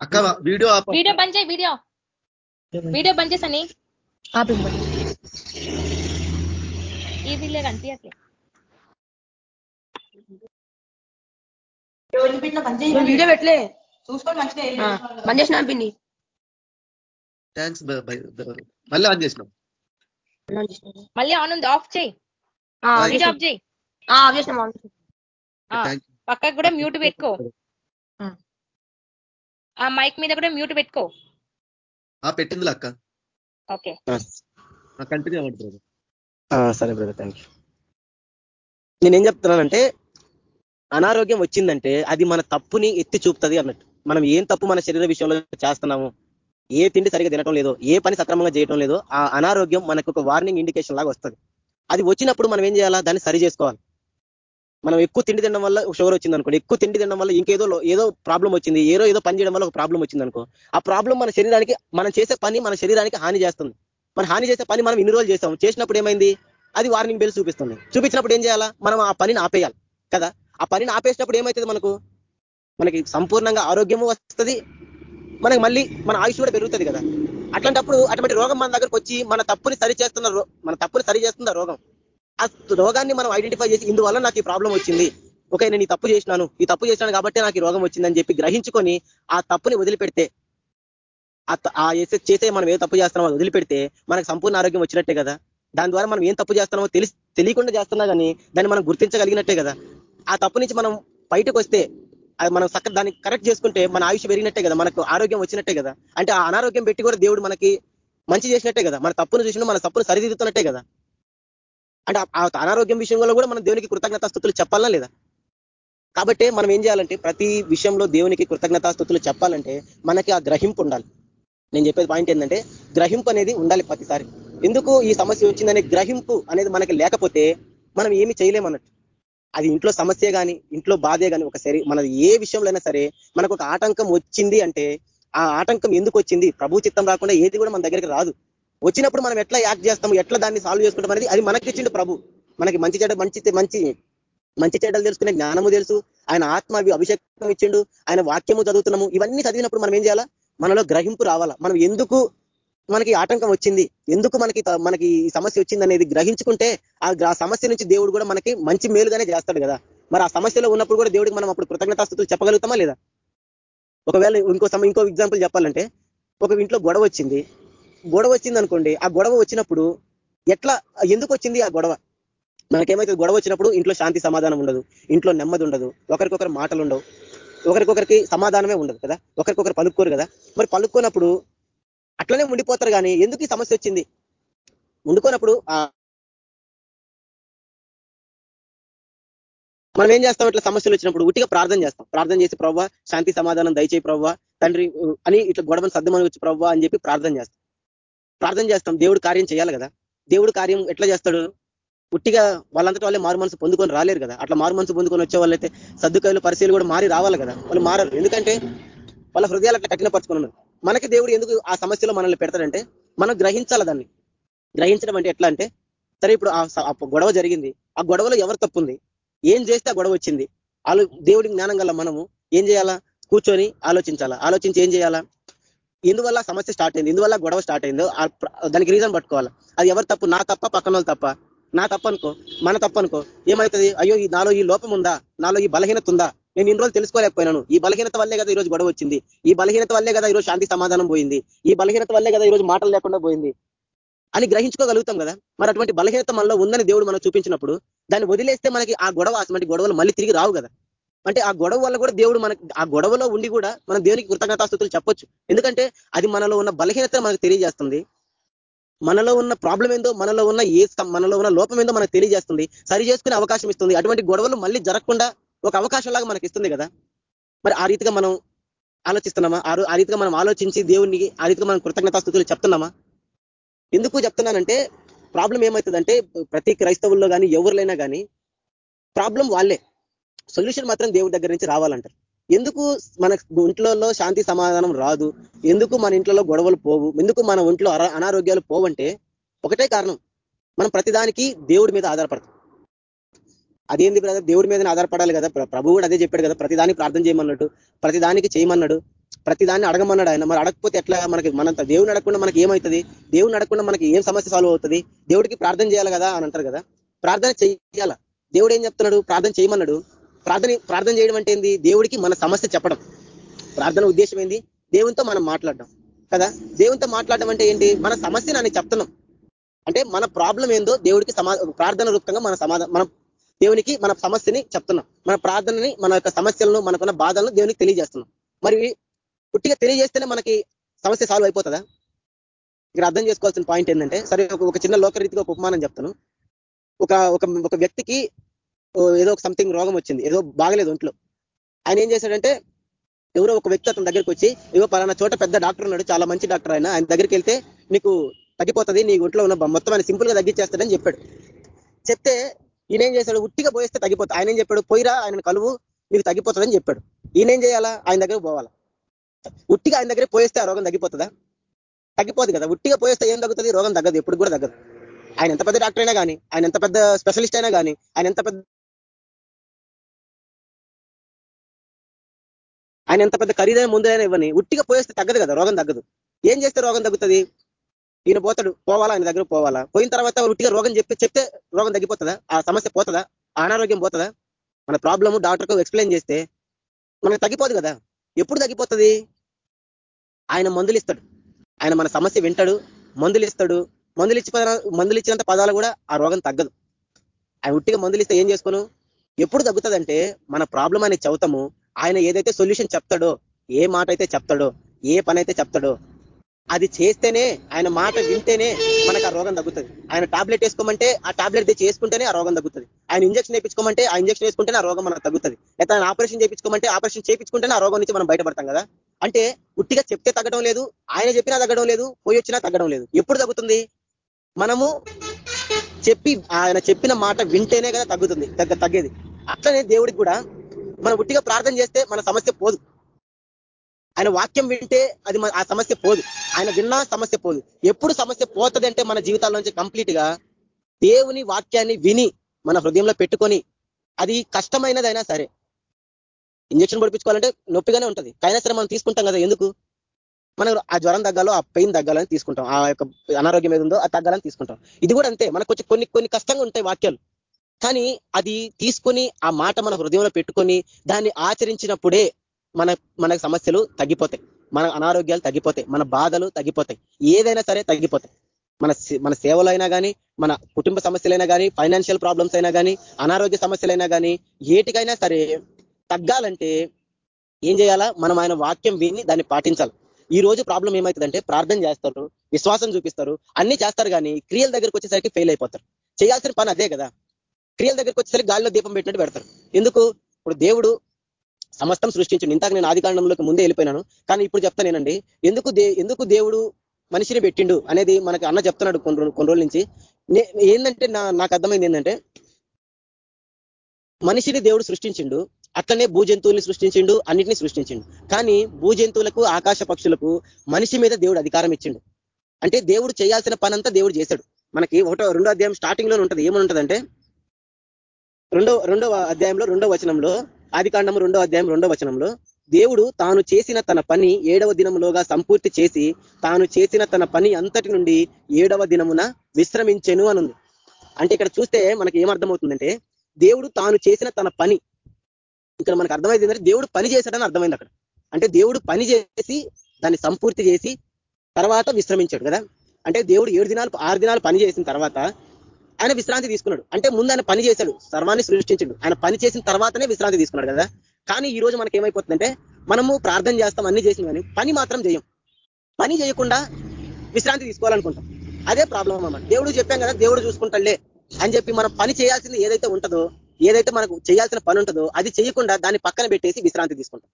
అక్క వీడియో వీడియో బంద్ చేయి వీడియో. వీడియో బంద్ చేసని ఈ వీళ్ళే కనిపించట్లే వీడియో పెట్టలే. చూసుకొని మంచిగా బంద్ చేసిన పిండి థ్యాంక్స్ మళ్ళీ ఆన్ చేసినాం. మళ్ళీ ఆన్ ఉంది. ఆఫ్ చేయి. ఆఫ్ చేయి. పక్కకు కూడా మ్యూట్ పెట్టుకో. ఆ. మైక్ మీద కూడా మ్యూట్ పెట్టుకో. పెట్టింది అక్క. ఓకే. కంటిన్యూ అవ్వండి బ్రదర్ సరే బ్రదర్ థ్యాంక్ యూ నేనేం చెప్తున్నానంటే అనారోగ్యం వచ్చిందంటే అది మన తప్పుని ఎత్తి చూపుతుంది అన్నట్టు. మనం ఏం తప్పు మన శరీర విషయంలో చేస్తున్నాము ఏ తిండి సరిగా తినటం లేదో ఏ పని సక్రమంగా చేయటం లేదో ఆ అనారోగ్యం మనకు ఒక వార్నింగ్ ఇండికేషన్ లాగా వస్తుంది. అది వచ్చినప్పుడు మనం ఏం చేయాలా? దాన్ని సరి చేసుకోవాలి. మనం ఎక్కువ తిండి తినడం వల్ల షుగర్ వచ్చింది అనుకోండి ఎక్కువ తిండి తినడం వల్ల ఇంకేదో ఏదో ప్రాబ్లం వచ్చింది ఏదో ఏదో పని చేయడం వల్ల ఒక ప్రాబ్లం వచ్చింది అనుకో ఆ ప్రాబ్లం మన శరీరానికి మనం చేసే పని మన శరీరానికి హాని చేస్తుంది. మన హాని చేసే పని మనం ఇన్ని రోజులు చేస్తాం చేసినప్పుడు ఏమైంది? అది వార్నింగ్ బెల్ చూపిస్తుంది. చూపించినప్పుడు ఏం చేయాలా? మనం ఆ పనిని ఆపేయాలి కదా? ఆ పనిని ఆపేసినప్పుడు ఏమవుతుంది మనకు? మనకి సంపూర్ణంగా ఆరోగ్యము వస్తుంది మనకి మళ్ళీ మన ఆయుష్ కూడా పెరుగుతుంది కదా. అట్లాంటప్పుడు అటువంటి రోగం మన దగ్గరకు వచ్చి మన తప్పుని సరి చేస్తున్న మన తప్పుని సరి చేస్తున్న రోగం. ఆ రోగాన్ని మనం ఐడెంటిఫై చేసి ఇందువల్ల నాకు ఈ ప్రాబ్లం వచ్చింది. ఓకే నేను ఈ తప్పు చేసినాను. ఈ తప్పు చేసినాను కాబట్టి నాకు ఈ రోగం వచ్చిందని చెప్పి గ్రహించుకొని ఆ తప్పుని వదిలిపెడితే ఆ చేసే మనం ఏ తప్పు చేస్తున్నామో వదిలిపెడితే మనకు సంపూర్ణ ఆరోగ్యం వచ్చినట్టే కదా. దాని ద్వారా మనం ఏం తప్పు చేస్తున్నామో తెలిసి తెలియకుండా చేస్తున్నా కానీ దాన్ని మనం గుర్తించగలిగినట్టే కదా. ఆ తప్పు నుంచి మనం బయటకు వస్తే అది మనం చక్క దాన్ని కరెక్ట్ చేసుకుంటే మన ఆయుష్ పెరిగినట్టే కదా మనకు ఆరోగ్యం వచ్చినట్టే కదా. అంటే ఆ అనారోగ్యం పెట్టి కూడా దేవుడు మనకి మంచి చేసినట్టే కదా. మన తప్పును చూసిన మన తప్పును సరిదిద్దుతున్నట్టే కదా. అంటే ఆ అనారోగ్యం విషయంలో కూడా మనం దేవునికి కృతజ్ఞతాస్థుతులు చెప్పాలా లేదా? కాబట్టి మనం ఏం చేయాలంటే ప్రతి విషయంలో దేవునికి కృతజ్ఞతాస్థుతులు చెప్పాలంటే మనకి ఆ గ్రహింపు ఉండాలి. నేను చెప్పేది పాయింట్ ఏంటంటే గ్రహింపు అనేది ఉండాలి ప్రతిసారి. ఎందుకు ఈ సమస్య వచ్చిందనే గ్రహింపు అనేది మనకి లేకపోతే మనం ఏమి చేయలేమన్నట్టు. అది ఇంట్లో సమస్య కానీ ఇంట్లో బాధే కానీ ఒక సరే మన ఏ విషయంలో అయినా సరే మనకు ఒక ఆటంకం వచ్చింది అంటే ఆ ఆటంకం ఎందుకు వచ్చింది? ప్రభు చిత్తం రాకుండా ఏది కూడా మన దగ్గరికి రాదు. వచ్చినప్పుడు మనం ఎట్లా యాక్ట్ చేస్తాము? ఎట్లా దాన్ని సాల్వ్ చేసుకుంటాం అనేది అది మనకి ఇచ్చిండు ప్రభు. మనకి మంచి చెడ్డ మంచి మంచి మంచి చెడ్డలు తెలుసుకునే జ్ఞానము తెలుసు. ఆయన ఆత్మ అభిషేకం ఇచ్చిండు. ఆయన వాక్యము చదువుతున్నాము. ఇవన్నీ చదివినప్పుడు మనం ఏం చేయాలా? మనలో గ్రహింపు రావాలా? మనం ఎందుకు మనకి ఆటంకం వచ్చింది. ఎందుకు మనకి త- మనకి ఈ సమస్య వచ్చింది అనేది గ్రహించుకుంటే ఆ గ్ర- ఆ సమస్య నుంచి దేవుడు కూడా మనకి మంచి మేలుగానే చేస్తాడు కదా. మరి ఆ సమస్యలో ఉన్నప్పుడు కూడా దేవుడికి మనం అప్పుడు కృతజ్ఞతాస్థుతులు చెప్పగలుగుతామా లేదా? ఒకవేళ ఇంకో సమ ఇంకో ఎగ్జాంపుల్ చెప్పాలంటే ఒక ఇంట్లో గొడవ వచ్చింది. గొడవ వచ్చింది అనుకోండి ఆ గొడవ వచ్చినప్పుడు ఎట్లా ఎందుకు వచ్చింది ఆ గొడవ? మనకేమైతే గొడవ వచ్చినప్పుడు ఇంట్లో శాంతి సమాధానం ఉండదు ఇంట్లో నెమ్మది ఉండదు ఒకరికొకరు మాటలు ఉండవు ఒకరికొకరికి సమాధానమే ఉండదు కదా ఒకరికొకరు పలుక్కోరు కదా. మరి పలుక్కోనప్పుడు అట్లనే ఉండిపోతారు కానీ ఎందుకు ఈ సమస్య వచ్చింది? ఉండుకోనప్పుడు ఆ మనం ఏం చేస్తాం? ఇట్లా సమస్యలు వచ్చినప్పుడు ఉట్టిగా ప్రార్థన చేస్తాం. ప్రార్థన చేసి ప్రవ్వ శాంతి సమాధానం దయచేయి ప్రవ్వ తండ్రి అని ఇట్లా గొడవను సర్దమని వచ్చి ప్రవ్వ అని చెప్పి ప్రార్థన చేస్తాం. ప్రార్థన చేస్తాం. దేవుడు కార్యం చేయాలి కదా. దేవుడు కార్యం ఎట్లా చేస్తాడు? ఉట్టిగా వాళ్ళంతటి వాళ్ళే మారు మనసు పొందుకొని రాలేరు కదా. అట్లా మారు మనసు పొందుకొని వచ్చే వాళ్ళైతే సర్దుకాయలు పరిశీలు కూడా మారి రావాలి కదా. వాళ్ళు మారరు. ఎందుకంటే వాళ్ళ హృదయాలు అట్లా కఠినపరచుకున్నారు మనకి దేవుడు ఎందుకు ఆ సమస్యలో మనల్ని పెడతాడంటే మనం గ్రహించాలి దాన్ని? గ్రహించడం అంటే ఎట్లా అంటే సరే ఇప్పుడు ఆ గొడవ జరిగింది ఆ గొడవలో ఎవరు తప్పుంది? ఏం చేస్తే ఆ గొడవ వచ్చింది? ఆలో దేవుడి జ్ఞానం గల మనము ఏం చేయాలా? కూర్చొని ఆలోచించాలా. ఆలోచించి ఏం చేయాలా? ఎందువల్ల సమస్య స్టార్ట్ అయింది? ఎందువల్ల గొడవ స్టార్ట్ అయిందో దానికి రీజన్ పట్టుకోవాలి? అది ఎవరు తప్పు? నా తప్ప పక్కన వాళ్ళు తప్ప? నా తప్పనుకో మన తప్పనుకో. ఏమవుతుంది? అయ్యో ఈ నాలో ఈ లోపం ఉందా? నాలో ఈ బలహీనత ఉందా? నేను ఇన్ని రోజులు తెలుసుకోలేకపోయినాను. ఈ బలహీనత వల్లే కదా ఈరోజు గొడవ వచ్చింది. ఈ బలహీనత వల్లే కదా ఈరోజు శాంతి సమాధానం పోయింది. ఈ బలహీనత వల్లే కదా ఈరోజు మాటలు లేకుండా పోయింది. అని గ్రహించుకోగలుగుతాం కదా. మరి అటువంటి బలహీనత మనలో ఉందని దేవుడు మనం చూపించినప్పుడు దాన్ని వదిలేస్తే మనకి ఆ గొడవ అటువంటి గొడవలు మళ్ళీ తిరిగి రావు కదా. అంటే ఆ గొడవ వల్ల కూడా దేవుడు మనకి ఆ గొడవలో ఉండి కూడా మనం దేవునికి కృతజ్ఞతాస్థుతులు చెప్పొచ్చు. ఎందుకంటే అది మనలో ఉన్న బలహీనత మనకు తెలియజేస్తుంది. మనలో ఉన్న ప్రాబ్లం ఏందో మనలో ఉన్న ఏ మనలో ఉన్న లోపం ఏందో మనకు తెలియజేస్తుంది. సరి చేసుకునే అవకాశం ఇస్తుంది. అటువంటి గొడవలు మళ్ళీ జరగకుండా ఒక అవకాశం లాగా మనకి ఇస్తుంది కదా? మరి ఆ రీతిగా మనం ఆలోచిస్తున్నామా? ఆ ఆ రీతిగా మనం ఆలోచించి దేవుడిని ఆ రీతిగా మనం కృతజ్ఞతాస్థుతులు చెప్తున్నామా? ఎందుకు చెప్తున్నానంటే ప్రాబ్లం ఏమవుతుందంటే ప్రతి క్రైస్తవుల్లో కానీ ఎవరిలైనా కానీ ప్రాబ్లం వాళ్ళే. సొల్యూషన్ మాత్రం దేవుడి దగ్గర నుంచి రావాలంటారు. ఎందుకు మన ఇంట్లో శాంతి సమాధానం రాదు? ఎందుకు మన ఇంట్లో గొడవలు పోవు? ఎందుకు మన ఒంట్లో అనారోగ్యాలు పోవంటే ఒకటే కారణం. మనం ప్రతిదానికి దేవుడి మీద ఆధారపడతాం. అదేంది బ్రదర్ దేవుడి మీద ఆధారపడాలి కదా. ప్రభు కూడా అదే చెప్పాడు కదా. ప్రతిదానికి ప్రార్థన చేయమన్నట్టు ప్రతిదానికి చేయమన్నాడు ప్రతిదాన్ని అడగమన్నాడు ఆయన. మరి అడగకపోతే ఎట్లా మనకి మనంత దేవుని అడగకుండా మనకి ఏమవుతుంది దేవుని అడగకుండా మనకి ఏం సమస్య సాల్వ్ అవుతుంది? దేవుడికి ప్రార్థన చేయాలి కదా అని అంటారు కదా. ప్రార్థన చేయాల దేవుడు ఏం చెప్తున్నాడు? ప్రార్థన చేయమన్నాడు. ప్రార్థన ప్రార్థన చేయడం అంటే ఏంది? దేవుడికి మన సమస్య చెప్పడం. ప్రార్థన ఉద్దేశం ఏంది? దేవునితో మనం మాట్లాడడం. కదా? దేవునితో మాట్లాడడం అంటే ఏంటి? మన సమస్య నన్ను చెప్తున్నాం. అంటే మన ప్రాబ్లం ఏందో దేవుడికి సమా ప్రార్థన రూపంగా మన సమాధానం మనం దేవునికి మన సమస్యని చెప్తున్నాం. మన ప్రార్థనని మన యొక్క సమస్యలను మనకున్న బాధలను దేవునికి తెలియజేస్తున్నాం. మరి పుట్టిగా తెలియజేస్తేనే మనకి సమస్య సాల్వ్ అయిపోతుందా? ఇక్కడ అర్థం చేసుకోవాల్సిన పాయింట్ ఏంటంటే సరే ఒక- చిన్న లోకరీతిగా ఒక ఉపమానం చెప్తాను. ఒక ఒక ఒక వ్యక్తికి ఏదో ఒక సంథింగ్ రోగం వచ్చింది ఏదో బాగలేదు ఒంట్లో. ఆయన ఏం చేశాడంటే ఎవరో ఒక వ్యక్తి అతని దగ్గరికి వచ్చి ఏదో పలానా చోట పెద్ద డాక్టర్ ఉన్నాడు చాలా మంచి డాక్టర్ ఆయన ఆయన దగ్గరికి వెళ్తే నీకు తగ్గిపోతుంది నీ ఒంట్లో ఉన్న మొత్తం ఆయన సింపుల్గా తగ్గించేస్తాడని చెప్పాడు. చెప్తే ఈయన ఏం చేశాడు? ఉట్టిగా పోయేస్తే తగ్గిపోతుంది ఆయన ఏం చెప్పాడు? పోయిరా ఆయన కలువు నీకు తగ్గిపోతుందని చెప్పాడు. ఈయన ఏం చేయాలా? ఆయన దగ్గర పోవాలా? ఉట్టిగా ఆయన దగ్గర పోయేస్తే ఆ రోగం తగ్గిపోతుందా? తగ్గిపోదు కదా. ఉట్టిగా పోయేస్తే ఏం తగ్గుతుంది? రోగం తగ్గదు ఎప్పుడు కూడా తగ్గదు. ఆయన ఎంత పెద్ద డాక్టర్ అయినా కానీ ఆయన ఎంత పెద్ద స్పెషలిస్ట్ అయినా కానీ ఆయన ఎంత పెద్ద ఆయన ఎంత పెద్ద ఖరీదైన ముందైనా ఇవ్వని ఉట్టిగా పోయేస్తే తగ్గదు కదా రోగం తగ్గదు. ఏం చేస్తే రోగం తగ్గుతుంది? ఈయన పోతాడు పోవాలా? ఆయన దగ్గర పోవాలా? పోయిన తర్వాత ఉట్టిగా రోగం చెప్పి చెప్తే రోగం తగ్గిపోతుందా? ఆ సమస్య పోతుందా? అనారోగ్యం పోతుందా? మన ప్రాబ్లమ్ డాక్టర్కు ఎక్స్ప్లెయిన్ చేస్తే మనకు తగ్గిపోదు కదా? ఎప్పుడు తగ్గిపోతుంది? ఆయన మందులు ఇస్తాడు. ఆయన మన సమస్య వింటాడు మందులు ఇస్తాడు. మందులు ఇచ్చి మందులు ఇచ్చినంత పదాలు కూడా ఆ రోగం తగ్గదు. ఆయన ఉట్టిగా మందులు ఇస్తే ఏం చేసుకోను? ఎప్పుడు తగ్గుతుందంటే మన ప్రాబ్లం అనేది చెబుతాము ఆయన ఏదైతే సొల్యూషన్ చెప్తాడో ఏ మాట అయితే చెప్తాడో ఏ పని అయితే చెప్తాడో అది చేస్తేనే ఆయన మాట వింటేనే మనకు ఆ రోగం తగ్గుతుంది. ఆయన టాబ్లెట్ వేసుకోమంటే ఆ టాబ్లెట్ తెచ్చి వేసుకుంటేనే ఆ రోగం తగ్గుతుంది. ఆయన ఇంజక్షన్ వేయించుకోమంటే ఆ ఇంజక్షన్ వేసుకుంటేనే ఆ రోగం మనకు తగ్గుతుంది. లేదా ఆయన ఆపరేషన్ చేయించుకోమంటే ఆపరేషన్ చేయించుకుంటేనే ఆ రోగం నుంచి మనం బయటపడతాం కదా? అంటే ఉట్టిగా చెప్తే తగ్గడం లేదు ఆయన చెప్పినా తగ్గడం లేదు పోయి వచ్చినా తగ్గడం లేదు. ఎప్పుడు తగ్గుతుంది? మనము చెప్పి ఆయన చెప్పిన మాట వింటేనే కదా తగ్గుతుంది తగ్గ తగ్గేది. అట్లనే దేవుడికి కూడా మనం ఉట్టిగా ప్రార్థన చేస్తే మన సమస్య పోదు. ఆయన వాక్యం వింటే అది మన- ఆ సమస్య పోదు. ఆయన విన్నా సమస్య పోదు. ఎప్పుడు సమస్య పోతుంది మన జీవితాల్లోంచి నుంచి కంప్లీట్గా దేవుని వాక్యాన్ని విని మన హృదయంలో పెట్టుకొని అది కష్టమైనదైనా సరే ఇంజక్షన్ పడిపించుకోవాలంటే నొప్పిగానే ఉంటుంది. అయినా సరే మనం తీసుకుంటాం కదా ఎందుకు? మనం ఆ జ్వరం తగ్గాలో ఆ పెయిన్ తగ్గాలని తీసుకుంటాం. ఆ యొక్క అనారోగ్యం ఏది ఉందో అది తగ్గాలని తీసుకుంటాం. ఇది కూడా అంతే. మనకు వచ్చి కొన్ని కొన్ని కష్టంగా ఉంటాయి వాక్యాలు. కానీ అది తీసుకొని ఆ మాట మన హృదయంలో పెట్టుకొని దాన్ని ఆచరించినప్పుడే మన మన సమస్యలు తగ్గిపోతాయి. మన అనారోగ్యాలు తగ్గిపోతాయి. మన బాధలు తగ్గిపోతాయి. ఏదైనా సరే తగ్గిపోతాయి. మన మన సేవలు అయినా కానీ మన కుటుంబ సమస్యలైనా కానీ ఫైనాన్షియల్ ప్రాబ్లమ్స్ అయినా కానీ అనారోగ్య సమస్యలైనా కానీ ఏటికైనా సరే తగ్గాలంటే ఏం చేయాలా? మనం ఆయన వాక్యం విని దాన్ని పాటించాలి. ఈ రోజు ప్రాబ్లం ఏమవుతుందంటే ప్రార్థన చేస్తారు విశ్వాసం చూపిస్తారు అన్ని చేస్తారు కానీ క్రియల దగ్గరికి వచ్చేసరికి ఫెయిల్ అయిపోతారు. చేయాల్సిన పని అదే కదా. క్రియల దగ్గరికి వచ్చేసరికి గాలిలో దీపం పెట్టినట్టు పెడతారు. ఎందుకు? ఇప్పుడు దేవుడు సమస్తం సృష్టించండి. ఇంతకు నేను ఆదికాండంలోకి ముందే వెళ్ళిపోయినాను. కానీ ఇప్పుడు చెప్తానేనండి ఎందుకు ఎందుకు దేవుడు మనిషిని పెట్టిండు అనేది మనకి అన్న చెప్తున్నాడు కొన్ని కొన్ని రోజుల నుంచి. ఏంటంటే నా నాకు అర్థమైంది ఏంటంటే మనిషిని దేవుడు సృష్టించిండు. అట్లనే భూజంతువుల్ని సృష్టించిండు అన్నిటిని సృష్టించిండు. కానీ భూజంతువులకు ఆకాశ పక్షులకు మనిషి మీద దేవుడు అధికారం ఇచ్చిండు. అంటే దేవుడు చేయాల్సిన పనంతా దేవుడు చేశాడు. మనకి ఒకటో రెండో అధ్యాయం స్టార్టింగ్లో ఉంటుంది. ఏమని ఉంటుందంటే రెండో రెండవ అధ్యాయంలో రెండో వచనంలో ఆది కాండము రెండో అధ్యాయం రెండో వచనంలో దేవుడు తాను చేసిన తన పని ఏడవ దినములోగా సంపూర్తి చేసి తాను చేసిన తన పని అంతటి నుండి ఏడవ దినమున విశ్రమించెను అనుంది. అంటే ఇక్కడ చూస్తే మనకి ఏమర్థమవుతుందంటే దేవుడు తాను చేసిన తన పని ఇక్కడ మనకు అర్థమైంది ఏంటంటే దేవుడు పని చేశాడని అర్థమైంది అక్కడ. అంటే దేవుడు పని చేసి దాన్ని సంపూర్తి చేసి తర్వాత విశ్రమించాడు కదా. అంటే దేవుడు ఏడు దినాలు ఆరు దినాలు పని చేసిన తర్వాత ఆయన విశ్రాంతి తీసుకున్నాడు. అంటే ముందు ఆయన పని చేశాడు. సర్వాన్ని సృష్టించాడు. ఆయన పని చేసిన తర్వాతనే విశ్రాంతి తీసుకున్నాడు కదా. కానీ ఈ రోజు మనకి ఏమైపోతుందంటే మనము ప్రార్థన చేస్తాం అన్ని చేసిన కానీ పని మాత్రం చేయం. పని చేయకుండా విశ్రాంతి తీసుకోవాలనుకుంటాం. అదే ప్రాబ్లం అన్నమాట. దేవుడు చెప్పాం కదా దేవుడు చూసుకుంటాడులే అని చెప్పి మనం పని చేయాల్సింది ఏదైతే ఉంటుందో ఏదైతే మనకు చేయాల్సిన పని ఉంటుందో అది చేయకుండా దాన్ని పక్కన పెట్టేసి విశ్రాంతి తీసుకుంటాం.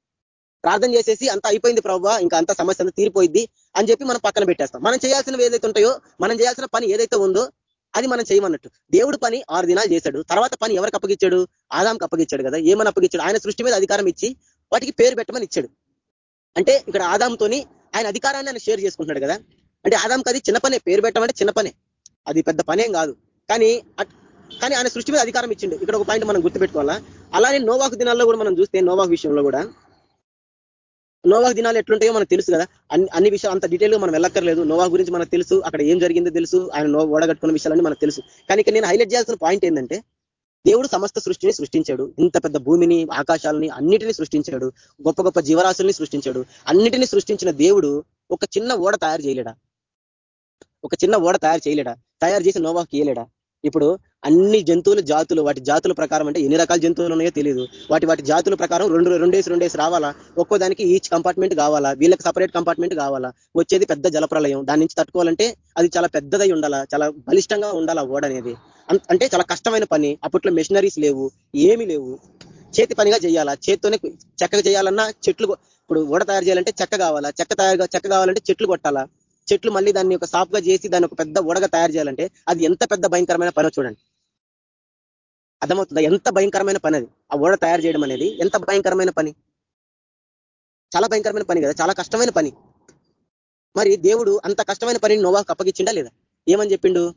ప్రార్థన చేసేసి అంత అయిపోయింది ప్రభావ ఇంకా అంత సమస్య తీరిపోయింది అని చెప్పి మనం పక్కన పెట్టేస్తాం. మనం చేయాల్సినవి ఏదైతే ఉంటాయో మనం చేయాల్సిన పని ఏదైతే ఉందో అది మనం చేయమన్నట్టు. దేవుడు పని ఆరు దినాలు చేశాడు. తర్వాత పని ఎవరికి అప్పగించాడు ఆదాంకి అప్పగించాడు కదా. ఏమని అప్పగించాడు ఆయన సృష్టి మీద అధికారం ఇచ్చి వాటికి పేరు పెట్టమని ఇచ్చాడు. అంటే ఇక్కడ ఆదాంతోని ఆయన అధికారాన్ని ఆయన షేర్ చేసుకుంటున్నాడు కదా. అంటే ఆదాంకి అది చిన్న పనే. పేరు పెట్టమంటే చిన్న పనే. అది పెద్ద పనేం కాదు. కానీ కానీ ఆయన సృష్టి మీద అధికారం ఇచ్చిండు. ఇక్కడ ఒక పాయింట్ మనం గుర్తుపెట్టుకోవాలా? అలానే నోవాకు దినాల్లో కూడా మనం చూస్తే నోవాకు విషయంలో కూడా నోవా దినాలు ఎట్లుంటాయో మనకు తెలుసు కదా. అన్ని అన్ని విషయాలు అంత డీటెయిల్గా మనం వెళ్ళక్కర్లేదు. నోవా గురించి మనకు తెలుసు. అక్కడ ఏం జరిగిందో తెలుసు. ఆయన నో ఓడగట్టుకున్న విషయాలన్నీ మనకు తెలుసు. కానీ ఇక్కడ నేను హైలైట్ చేయాల్సిన పాయింట్ ఏంటంటే దేవుడు సమస్త సృష్టిని సృష్టించాడు. ఇంత పెద్ద భూమిని ఆకాశాలని అన్నిటిని సృష్టించాడు. గొప్ప గొప్ప జీవరాశుల్ని సృష్టించాడు. అన్నిటిని సృష్టించిన దేవుడు ఒక చిన్న ఓడ తయారు చేయలేడా? ఒక చిన్న ఓడ తయారు చేయలేడా? తయారు చేసి నోవాకి ఇయలేడా ఇప్పుడు అన్ని జంతువుల జాతులు వాటి జాతుల ప్రకారం అంటే ఎన్ని రకాల జంతువులు ఉన్నాయో తెలియదు వాటి వాటి జాతుల ప్రకారం రెండు రెండేసి రెండేసి రావాలా? ఒక్కో దానికి ఈచ్ కంపార్ట్మెంట్ కావాలా? వీళ్ళకి సపరేట్ కంపార్ట్మెంట్ కావాలా? వచ్చేది పెద్ద జలప్రలయం. దాని నుంచి తట్టుకోవాలంటే అది చాలా పెద్దదై ఉండాలా? చాలా బలిష్టంగా ఉండాలా ఓడ అనేది? అంటే చాలా కష్టమైన పని. అప్పట్లో మెషినరీస్ లేవు ఏమీ లేవు. చేతి పనిగా చేయాలా? చేతితోనే చెక్కగా చేయాలన్నా చెట్లు ఇప్పుడు ఓడ తయారు చేయాలంటే చెక్క కావాలా? చెక్క తయారు చెక్క కావాలంటే చెట్లు కొట్టాలా? చెట్లు మళ్ళీ దాన్ని ఒక సాఫ్గా చేసి దాన్ని ఒక పెద్ద ఓడగా తయారు చేయాలంటే అది ఎంత పెద్ద భయంకరమైన పని చూడండి. అర్థమవుతుందా? ఎంత భయంకరమైన పని అది? ఆ ఓడ తయారు చేయడం అనేది ఎంత భయంకరమైన పని? చాలా భయంకరమైన పని కదా? చాలా కష్టమైన పని. మరి దేవుడు అంత కష్టమైన పనిని నోవాకు అప్పగించిండా లేదా? ఏమని చెప్పిండు?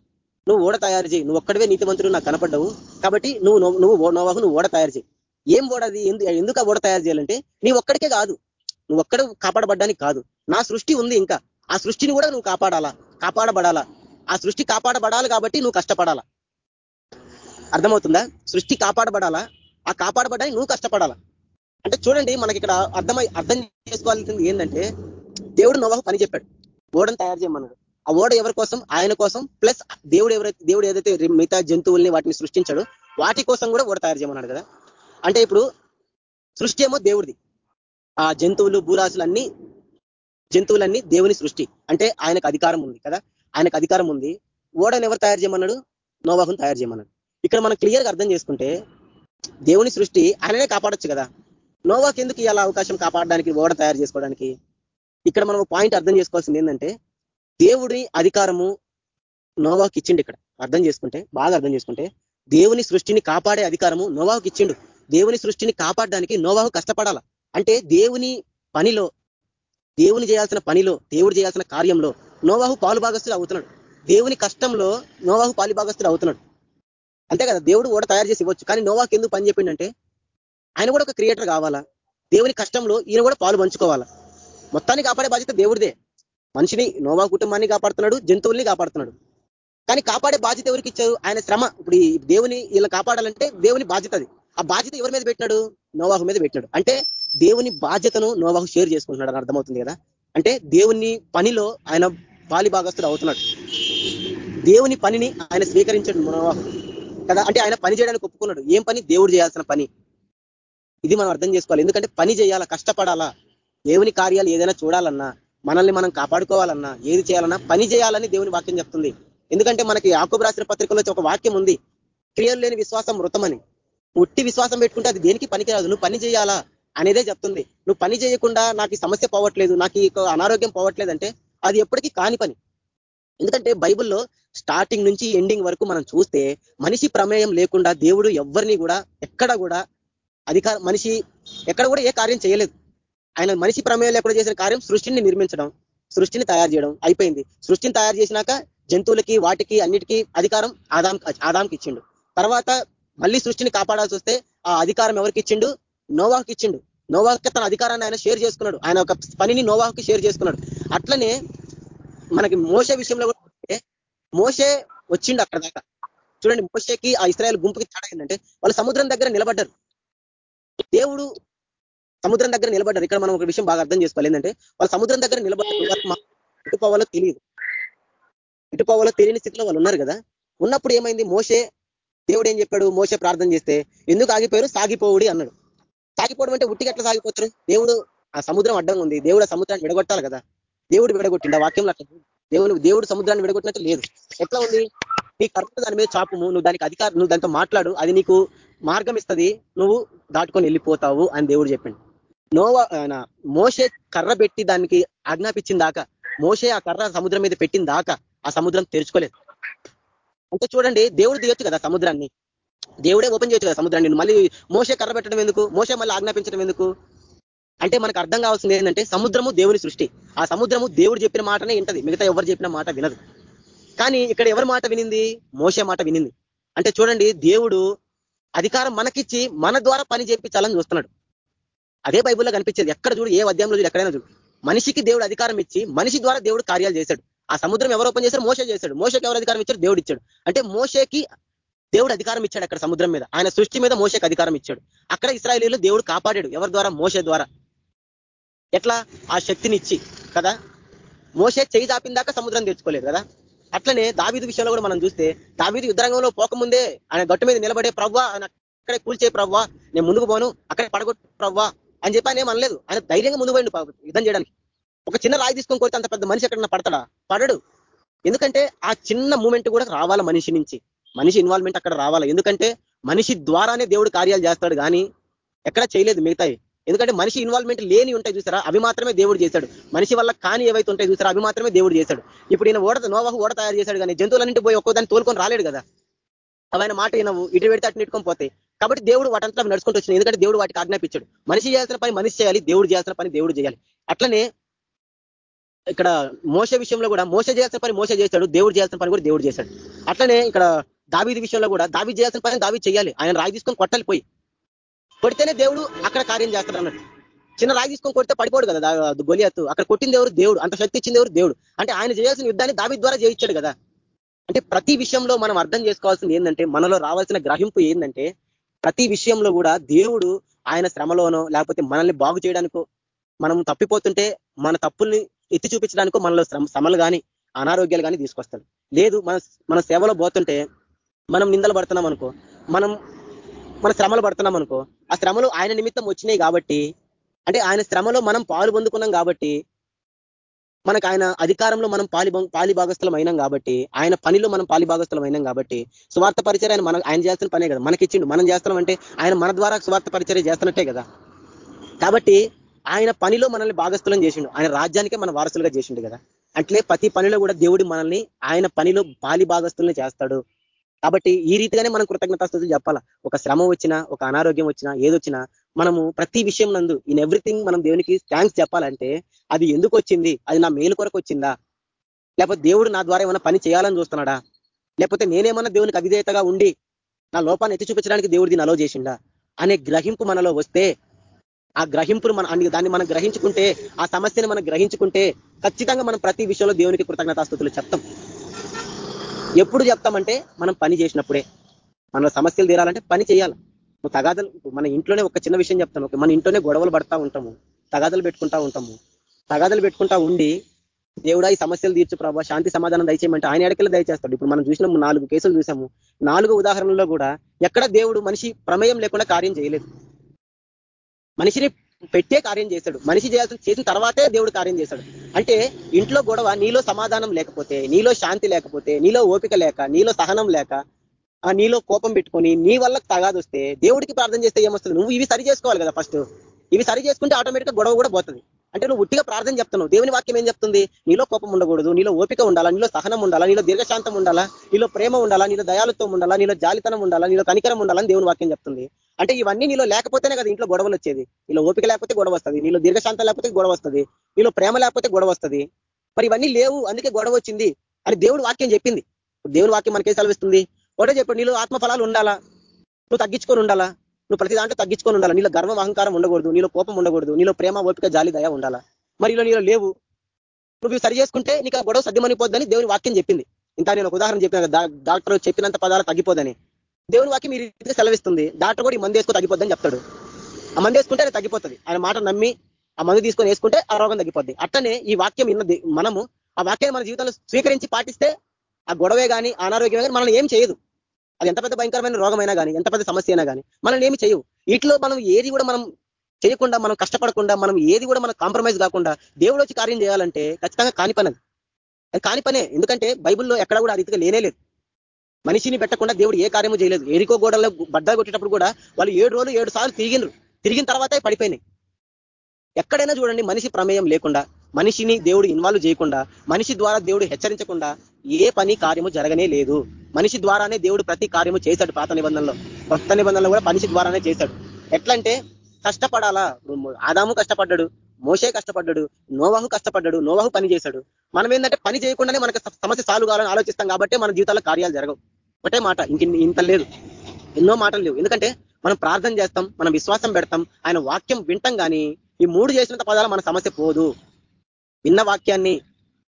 నువ్వు ఓడ తయారు చేయి. నువ్వు ఒక్కడవే నీతిమంతుడు నాకు కనపడ్డావు. కాబట్టి నువ్వు నువ్వు నోవాకు నువ్వు ఓడ తయారు చేయి. ఏం ఓడది ఎందుకు ఆ ఓడ తయారు చేయాలంటే నీ ఒక్కడికే కాదు. నువ్వు ఒక్కడ కాపాడబడ్డానికి కాదు. నా సృష్టి ఉంది ఇంకా. ఆ సృష్టిని కూడా నువ్వు కాపాడాలా? కాపాడబడాలా? ఆ సృష్టి కాపాడబడాలి కాబట్టి నువ్వు కష్టపడాలా? అర్థమవుతుందా? సృష్టి కాపాడబడాలా? ఆ కాపాడబడ్డానికి నువ్వు కష్టపడాలా? అంటే చూడండి మనకి ఇక్కడ అర్థమై అర్థం చేసుకోవాల్సింది ఏంటంటే దేవుడు నోవాకు పని చెప్పాడు. ఓడను తయారు చేయమన్నాడు. ఆ ఓడ ఎవరి కోసం? ఆయన కోసం. ప్లస్ దేవుడు ఎవరైతే దేవుడు ఏదైతే మిగతా జంతువుల్ని వాటిని సృష్టించాడో వాటి కోసం కూడా ఓడ తయారు చేయమన్నాడు కదా. అంటే ఇప్పుడు సృష్టి ఏమో దేవుడిది. ఆ జంతువులు భూరాశులు అన్ని జంతువులన్నీ దేవుని సృష్టి. అంటే ఆయనకు అధికారం ఉంది కదా? ఆయనకు అధికారం ఉంది. ఓడను ఎవరు తయారు చేయమన్నాడు? నోవాహును తయారు చేయమన్నాడు. ఇక్కడ మనం క్లియర్గా అర్థం చేసుకుంటే దేవుని సృష్టి ఆయననే కాపాడొచ్చు కదా? నోవాకి ఎందుకు ఇవాళ అవకాశం కాపాడడానికి ఓడ తయారు చేసుకోవడానికి? ఇక్కడ మనం పాయింట్ అర్థం చేసుకోవాల్సింది ఏంటంటే దేవుడి అధికారము నోవాకి ఇచ్చిండు ఇక్కడ. అర్థం చేసుకుంటే బాగా అర్థం చేసుకుంటే దేవుని సృష్టిని కాపాడే అధికారము నోవాకు ఇచ్చిండు. దేవుని సృష్టిని కాపాడడానికి నోవాహు కష్టపడాల. అంటే దేవుని పనిలో దేవుని చేయాల్సిన పనిలో దేవుడు చేయాల్సిన కార్యంలో నోవాహు పాలుభాగస్తులు అవుతున్నాడు. దేవుని కష్టంలో నోవాహు పాలుభాగస్తులు అవుతున్నాడు. అంతే కదా దేవుడు కూడా తయారు చేసి ఇవ్వచ్చు. కానీ నోవాకి ఎందుకు పని చెప్పిండంటే ఆయన కూడా ఒక క్రియేటర్ కావాలా? దేవుని కష్టంలో ఈయన కూడా పాలు పంచుకోవాలా? మొత్తాన్ని కాపాడే బాధ్యత దేవుడిదే. మనిషిని నోవా కుటుంబాన్ని కాపాడుతున్నాడు జంతువుల్ని కాపాడుతున్నాడు. కానీ కాపాడే బాధ్యత ఎవరికి ఇచ్చారు? ఆయన శ్రమ. ఇప్పుడు ఈ దేవుని ఇలా కాపాడాలంటే దేవుని బాధ్యత అది. ఆ బాధ్యత ఎవరి మీద పెట్టినాడు? నోవాహు మీద పెట్టినాడు. అంటే దేవుని బాధ్యతను నోవాకు షేర్ చేసుకుంటున్నాడు అని అర్థమవుతుంది కదా? అంటే దేవుని పనిలో ఆయన పాలి భాగస్తుడు అవుతున్నాడు. దేవుని పనిని ఆయన స్వీకరించాడు నోవాహు. కదా? అంటే ఆయన పని చేయడానికి ఒప్పుకున్నాడు. ఏం పని? దేవుడు చేయాల్సిన పని. ఇది మనం అర్థం చేసుకోవాలి. ఎందుకంటే పని చేయాలా? కష్టపడాలా? దేవుని కార్యాలు ఏదైనా చూడాలన్నా మనల్ని మనం కాపాడుకోవాలన్నా ఏది చేయాలన్నా పని చేయాలని దేవుని వాక్యం చెప్తుంది. ఎందుకంటే మనకి యాకోబు రాసిన పత్రికలో ఒక వాక్యం ఉంది. క్రియలు లేని విశ్వాసం మృతమని ఉట్టి విశ్వాసం పెట్టుకుంటే అది దేనికి పనికిరాదు? నువ్వు పని చేయాలా? అనేదే చెప్తుంది. నువ్వు పని చేయకుండా నాకు సమస్య పోవట్లేదు నాకు ఈ అనారోగ్యం పోవట్లేదు అంటే అది ఎప్పటికీ కాని పని. ఎందుకంటే బైబిల్లో స్టార్టింగ్ నుంచి ఎండింగ్ వరకు మనం చూస్తే మనిషి ప్రమేయం లేకుండా దేవుడు ఎవరిని కూడా ఎక్కడ కూడా అధికార మనిషి ఎక్కడ కూడా ఏ కార్యం చేయలేదు. ఆయన మనిషి ప్రమేయం లేకుండా చేసిన కార్యం సృష్టిని నిర్మించడం సృష్టిని తయారు చేయడం అయిపోయింది. సృష్టిని తయారు చేసినాక జంతువులకి వాటికి అన్నిటికీ అధికారం ఆదాం ఆదాంకి ఇచ్చిండు. తర్వాత మళ్ళీ సృష్టిని కాపాడాల్సి వస్తే ఆ అధికారం ఎవరికి ఇచ్చిండు? నోవాకి ఇచ్చిండు. నోవాకి తన అధికారాన్ని ఆయన షేర్ చేసుకున్నాడు. ఆయన ఒక పనిని నోవాకి షేర్ చేసుకున్నాడు. అట్లనే మనకి మోస విషయంలో కూడా మోసే వచ్చిండు అక్కడ దాకా. చూడండి మోసేకి ఆ ఇస్రాయల్ గుంపుకి తేడా ఏంటంటే వాళ్ళు సముద్రం దగ్గర నిలబడ్డారు. దేవుడు సముద్రం దగ్గర నిలబడ్డారు. ఇక్కడ మనం ఒక విషయం బాగా అర్థం చేసుకోవాలి. ఏంటంటే వాళ్ళు సముద్రం దగ్గర నిలబడ్డారు. వాళ్ళకి తెలియదు. ఎటుపోవాలో తెలియని స్థితిలో వాళ్ళు ఉన్నారు కదా. ఉన్నప్పుడు ఏమైంది? మోసే దేవుడు ఏం చెప్పాడు? మోసే ప్రార్థన చేస్తే ఎందుకు ఆగిపోయారు? సాగిపోవుడి అన్నాడు. సాగిపోవడం అంటే ఉట్టికి ఎట్లా సాగిపోతారు దేవుడు ఆ సముద్రం అడ్డంగా ఉంది. దేవుడు ఆ సముద్రాన్ని విడగొట్టాలి కదా. దేవుడు విడగొట్టిండు. ఆ వాక్యంలో అట్లా దేవుడు దేవుడు సముద్రాన్ని విడగొట్టినట్టు లేదు. ఎట్లా ఉంది? నీ కర్మ దాని మీద చాపము. నువ్వు దానికి అధికారం నువ్వు దాంతో మాట్లాడు. అది నీకు మార్గం ఇస్తుంది. నువ్వు దాటుకొని వెళ్ళిపోతావు అని దేవుడు చెప్పిండు. నోవా మోసే కర్ర పెట్టి దానికి ఆజ్ఞాపించిన దాకా మోసే ఆ కర్ర సముద్రం మీద పెట్టిన దాకా ఆ సముద్రం తెరుచుకోలేదు. అంటే చూడండి దేవుడు తీయొచ్చు కదా సముద్రాన్ని. దేవుడే ఓపెన్ చేయొచ్చు కదా సముద్రాన్ని. మళ్ళీ మోసే కర్ర పెట్టడం ఎందుకు? మోసే మళ్ళీ ఆజ్ఞాపించడం ఎందుకు? అంటే మనకు అర్థం కావాల్సింది ఏంటంటే సముద్రము దేవుని సృష్టి. ఆ సముద్రము దేవుడు చెప్పిన మాటనే వింటది. మిగతా ఎవరు చెప్పిన మాట వినదు. కానీ ఇక్కడ ఎవరి మాట వినింది? మోసే మాట వినింది. అంటే చూడండి దేవుడు అధికారం మనకిచ్చి మన ద్వారా పని చేయించాలని చూస్తున్నాడు. అదే బైబుల్లో కనిపించేది. ఎక్కడ చూడు ఏ అధ్యాయంలో చూడు ఎక్కడైనా చూడు. మనిషికి దేవుడు అధికారం ఇచ్చి మనిషి ద్వారా దేవుడు కార్యాలు చేశాడు. ఆ సముద్రం ఎవరు ఓపెన్ చేశారు? మోసే చేశాడు. మోసకి ఎవరు అధికారం ఇచ్చాడు దేవుడు ఇచ్చాడు. అంటే మోసేకి దేవుడు అధికారం ఇచ్చాడు అక్కడ సముద్రం మీద. ఆయన సృష్టి మీద మోసకు అధికారం ఇచ్చాడు. అక్కడ ఇస్రాయలీలు దేవుడు కాపాడాడు ఎవరి ద్వారా? మోసే ద్వారా. ఎట్లా? ఆ శక్తిని ఇచ్చి కదా? మోసే చేయి దాపిన దాకా సముద్రం తెచ్చుకోలేదు కదా? అట్లనే దావీదు విషయంలో కూడా మనం చూస్తే దావీదు యుద్ధరంగంలో పోకముందే ఆయన గట్టు మీద నిలబడే ప్రవ్వా ఆయన అక్కడే కూల్చే ప్రవ్వా నేను ముందుకు పోను అక్కడే పడగొట్టు ప్రవ్వా అని చెప్పి ఆయన ఏమనలేదు ఆయన ధైర్యంగా ముందు పోయిండు యుద్ధం చేయడానికి. ఒక చిన్న రాయి తీసుకొని కొడితే అంత పెద్ద మనిషి ఎక్కడన్నా పడతాడా? పడడు. ఎందుకంటే ఆ చిన్న మూమెంట్ కూడా రావాల మనిషి నుంచి. మనిషి ఇన్వాల్వ్మెంట్ అక్కడ రావాలి. ఎందుకంటే మనిషి ద్వారానే దేవుడు కార్యాలు చేస్తాడు కానీ ఎక్కడ చేయలేదు మిగతాయి. ఎందుకంటే మనిషి ఇన్వాల్వ్మెంట్ లేని ఉంటాయి చూసారా? అవి మాత్రమే దేవుడు చేశాడు. మనిషి వల్ల కాని ఏవైతే ఉంటాయి చూసారా? అవి మాత్రమే దేవుడు చేశాడు. ఇప్పుడు ఈయన ఓడ నోవాహు ఓడ తయారు చేశాడు కానీ జంతువులన్నింటి పోయి ఒక్కోదాన్ని తోలుకొని రాలేడు కదా. అవైన మాట ఈయన ఇటు పెడితే అటు నెట్టుకొని పోతాయి. కాబట్టి దేవుడు వాటంతా నడుచుకుంటూ వచ్చింది ఎందుకంటే దేవుడు వాటికి ఆజ్ఞాపించాడు. మనిషి చేయాల్సిన పని మనిషి చేయాలి. దేవుడు చేయాల్సిన పని దేవుడు చేయాలి. అట్లనే ఇక్కడ మోస విషయంలో కూడా మోస చేయాల్సిన పని మోస చేశాడు. దేవుడు చేయాల్సిన పని కూడా దేవుడు చేశాడు. అట్లనే ఇక్కడ దావీది విషయంలో కూడా దావీ చేయాల్సిన పని దావీ చేయాలి ఆయన రాయి తీసుకొని కొట్టాలి పోయి. కొడితేనే దేవుడు అక్కడ కార్యం చేస్తాడు అన్నట్టు. చిన్న రాయి తీసుకొని కొడితే పడిపోడు కదా గొలియత్తు అక్కడ కొట్టింది ఎవరు? దేవుడు. అంత శక్తి ఇచ్చింది ఎవరు? దేవుడు. అంటే ఆయన చేయాల్సిన యుద్ధాన్ని దావి ద్వారా చేయించాడు కదా. అంటే ప్రతి విషయంలో మనం అర్థం చేసుకోవాల్సింది ఏంటంటే మనలో రావాల్సిన గ్రహింపు ఏంటంటే ప్రతి విషయంలో కూడా దేవుడు ఆయన శ్రమలోనో లేకపోతే మనల్ని బాగు చేయడానికో మనం తప్పిపోతుంటే మన తప్పుల్ని ఎత్తి చూపించడానికో మనలో శ్రమ శ్రమలు కానీ అనారోగ్యాలు కానీ తీసుకొస్తాడు. లేదు మన మన సేవలో పోతుంటే మనం నిందలు పడుతున్నాం అనుకో మనం మన శ్రమలు పడుతున్నాం అనుకో ఆ శ్రమలు ఆయన నిమిత్తం వచ్చినాయి కాబట్టి అంటే ఆయన శ్రమలో మనం పాలు పొందుకున్నాం కాబట్టి మనకు ఆయన అధికారంలో మనం పాలి పాలి భాగస్థలం అయినాం కాబట్టి ఆయన పనిలో మనం పాలి భాగస్థలం అయినాం కాబట్టి స్వార్థ పరిచయం ఆయన మనం ఆయన చేస్తున్న పనే కదా మనకిచ్చిండు మనం చేస్తున్నాం అంటే ఆయన మన ద్వారా స్వార్థ పరిచయం చేస్తున్నట్టే కదా. కాబట్టి ఆయన పనిలో మనల్ని భాగస్థలం చేసిండు ఆయన రాజ్యానికే మన వారసులుగా చేసిండు కదా. అట్లే ప్రతి పనిలో కూడా దేవుడు మనల్ని ఆయన పనిలో పాలి భాగస్థుల్ని చేస్తాడు. కాబట్టి ఈ రీతిగానే మనం కృతజ్ఞతాస్తుతులు చెప్పాలా ఒక శ్రమ వచ్చినా ఒక అనారోగ్యం వచ్చినా ఏదొచ్చినా మనము ప్రతి విషయం నందు ఇన్ ఎవ్రీథింగ్ మనం దేవునికి థ్యాంక్స్ చెప్పాలంటే అది ఎందుకు వచ్చింది? అది నా మేలు కొరకు వచ్చిందా? లేకపోతే దేవుడు నా ద్వారా ఏమైనా పని చేయాలని చూస్తున్నాడా? లేకపోతే నేనేమన్నా దేవునికి అవిధేయతగా ఉండి నా లోపాన్ని ఎత్తి చూపించడానికి దేవుడు దీన్ని అలో చేసిండా? అనే గ్రహింపు మనలో వస్తే ఆ గ్రహింపును మన దాన్ని మనం గ్రహించుకుంటే ఆ సమస్యను మనం గ్రహించుకుంటే ఖచ్చితంగా మనం ప్రతి విషయంలో దేవునికి కృతజ్ఞతాస్థుతులు చెప్తాం. ఎప్పుడు చెప్తామంటే మనం పని చేసినప్పుడే. మన సమస్యలు తీరాలంటే పని చేయాలి. తగాదలు మన ఇంట్లోనే ఒక చిన్న విషయం చెప్తాను. మన ఇంట్లోనే గొడవలు పడతా ఉంటాము. తగాదలు పెట్టుకుంటా ఉంటాము. తగాదలు పెట్టుకుంటా ఉండి దేవుడా ఈ సమస్యలు తీర్చు ప్రభావ శాంతి సమాధానం దయచేయమంటే ఆయన ఎడకలు దయచేస్తాడు. ఇప్పుడు మనం చూసినాము నాలుగు కేసులు చూసాము. నాలుగు ఉదాహరణలో కూడా ఎక్కడ దేవుడు మనిషి ప్రమేయం లేకుండా కార్యం చేయలేదు. మనిషిని పెట్టే కార్యం చేశాడు మనిషి చేయాల్సిన చేసిన తర్వాతే దేవుడు కార్యం చేశాడు అంటే ఇంట్లో గొడవ నీలో సమాధానం లేకపోతే నీలో శాంతి లేకపోతే నీలో ఓపిక లేక నీలో సహనం లేక ఆ నీలో కోపం పెట్టుకొని నీ వల్ల తగాదొస్తే దేవుడికి ప్రార్థన చేస్తే ఏమొస్తుంది? నువ్వు ఇవి సరి చేసుకోవాలి కదా ఫస్ట్. ఇవి సరి చేసుకుంటే ఆటోమేటిక్గా గొడవ కూడా పోతుంది. అంటే నువ్వు ఉట్టిగా ప్రార్థన చెప్తున్నావు. దేవుని వాక్యం ఏం చెప్తుంది? నీలో కోపం ఉండకూడదు నీలో ఓపిక ఉండాలా నీలో సహనం ఉండాలా నీలో దీర్ఘశాంతం ఉండాలా నీలో ప్రేమ ఉండాలా నీలో దయాలత్వం ఉండాలా నీలో జాలితనం ఉండాలా నీలో కనికరం ఉండాలని దేవుని వాక్యం చెప్తుంది. అంటే ఇవన్నీ నీలో లేకపోతేనే కదా ఇంట్లో గొడవలు వచ్చేది. నీలో ఓపిక లేకపోతే గొడవ వస్తుంది నీలో దీర్ఘశాంతం లేకపోతే గొడవ వస్తుంది నీలో ప్రేమ లేకపోతే గొడవ వస్తుంది. మరి ఇవన్నీ లేవు అందుకే గొడవ వచ్చింది అని దేవుడు వాక్యం చెప్పింది. దేవుని వాక్యం మనకే సెలవిస్తుంది? ఒకటే చెప్పాడు నీలో ఆత్మఫలాలు ఉండాలా? నువ్వు తగ్గించుకొని ఉండాలా? నువ్వు ప్రతి దాంట్లో తగ్గించుకొని ఉండాలి? నీలో గర్వం అహంకారం ఉండకూడదు నీలో కోపం ఉండకూడదు నీలో ప్రేమ ఓపిక జాలి దయ ఉండాలా? మరి ఇలా నీలో లేవు. నువ్వు సరి చేసుకుంటే నీకు గొడవ సద్యమనిపోద్దని దేవుని వాక్యం చెప్పింది. ఇంత నేను ఒక ఉదాహరణ చెప్పిన డాక్టర్ చెప్పినంత పదాలు తగ్గిపోదని. దేవుని వాక్యం ఈ రీతిగా సెలవిస్తుంది. డాక్టర్ కూడా ఈ మంది వేసుకో తగ్గిపోద్దని చెప్తాడు. ఆ మందు వేసుకుంటే అది తగ్గిపోతుంది. ఆయన మాట నమ్మి ఆ మందు తీసుకొని వేసుకుంటే ఆ రోగం తగ్గిపోద్ది. అట్టనే ఈ వాక్యం విన్నది మనము. ఆ వాక్యాన్ని మన జీవితంలో స్వీకరించి పాటిస్తే ఆ గొడవే కానీ అనారోగ్యమే కానీ మనల్ని ఏం చేయదు. అది ఎంత పెద్ద భయంకరమైన రోగమైనా కానీ ఎంత పెద్ద సమస్య అయినా కానీ మనల్ని ఏమి చేయవు. వీటిలో మనం ఏది కూడా మనం చేయకుండా మనం కష్టపడకుండా మనం ఏది కూడా మనం కాంప్రమైజ్ కాకుండా దేవుడు వచ్చి కార్యం చేయాలంటే ఖచ్చితంగా కాని పని అది అది కాని పనే. ఎందుకంటే బైబిల్లో ఎక్కడ కూడా ఆ రీతిగా లేనే లేదు. మనిషిని పెట్టకుండా దేవుడు ఏ కార్యము చేయలేదు. ఏరికో గోడలో బడ్డ కొట్టేటప్పుడు కూడా వాళ్ళు ఏడు రోజులు ఏడు సార్లు తిరిగినరు. తిరిగిన తర్వాతే పడిపోయినాయి. ఎక్కడైనా చూడండి మనిషి ప్రమేయం లేకుండా మనిషిని దేవుడు ఇన్వాల్వ్ చేయకుండా మనిషి ద్వారా దేవుడు హెచ్చరించకుండా ఏ పని కార్యము జరగనే లేదు. మనిషి ద్వారానే దేవుడు ప్రతి కార్యము చేశాడు పాత నిబంధనలో. కొత్త నిబంధనలో కూడా మనిషి ద్వారానే చేశాడు. ఎట్లంటే కష్టపడాలా? ఆదాము కష్టపడ్డాడు మోసే కష్టపడ్డాడు నోవాహు కష్టపడ్డాడు నోవాహు పని చేశాడు. మనం ఏంటంటే పని చేయకుండానే మనకు సమస్య సాల్వ్ కావాలని ఆలోచిస్తాం కాబట్టి మన జీవితాల్లో కార్యాలు జరగవు. ఒకటే మాట ఇంక ఇంత లేదు. ఎన్నో మాటలు లేవు. ఎందుకంటే మనం ప్రార్థన చేస్తాం మనం విశ్వాసం పెడతాం ఆయన వాక్యం వింటాం కానీ ఈ మూడు చేసినంత పదాలు మన సమస్య పోదు. విన్న వాక్యాన్ని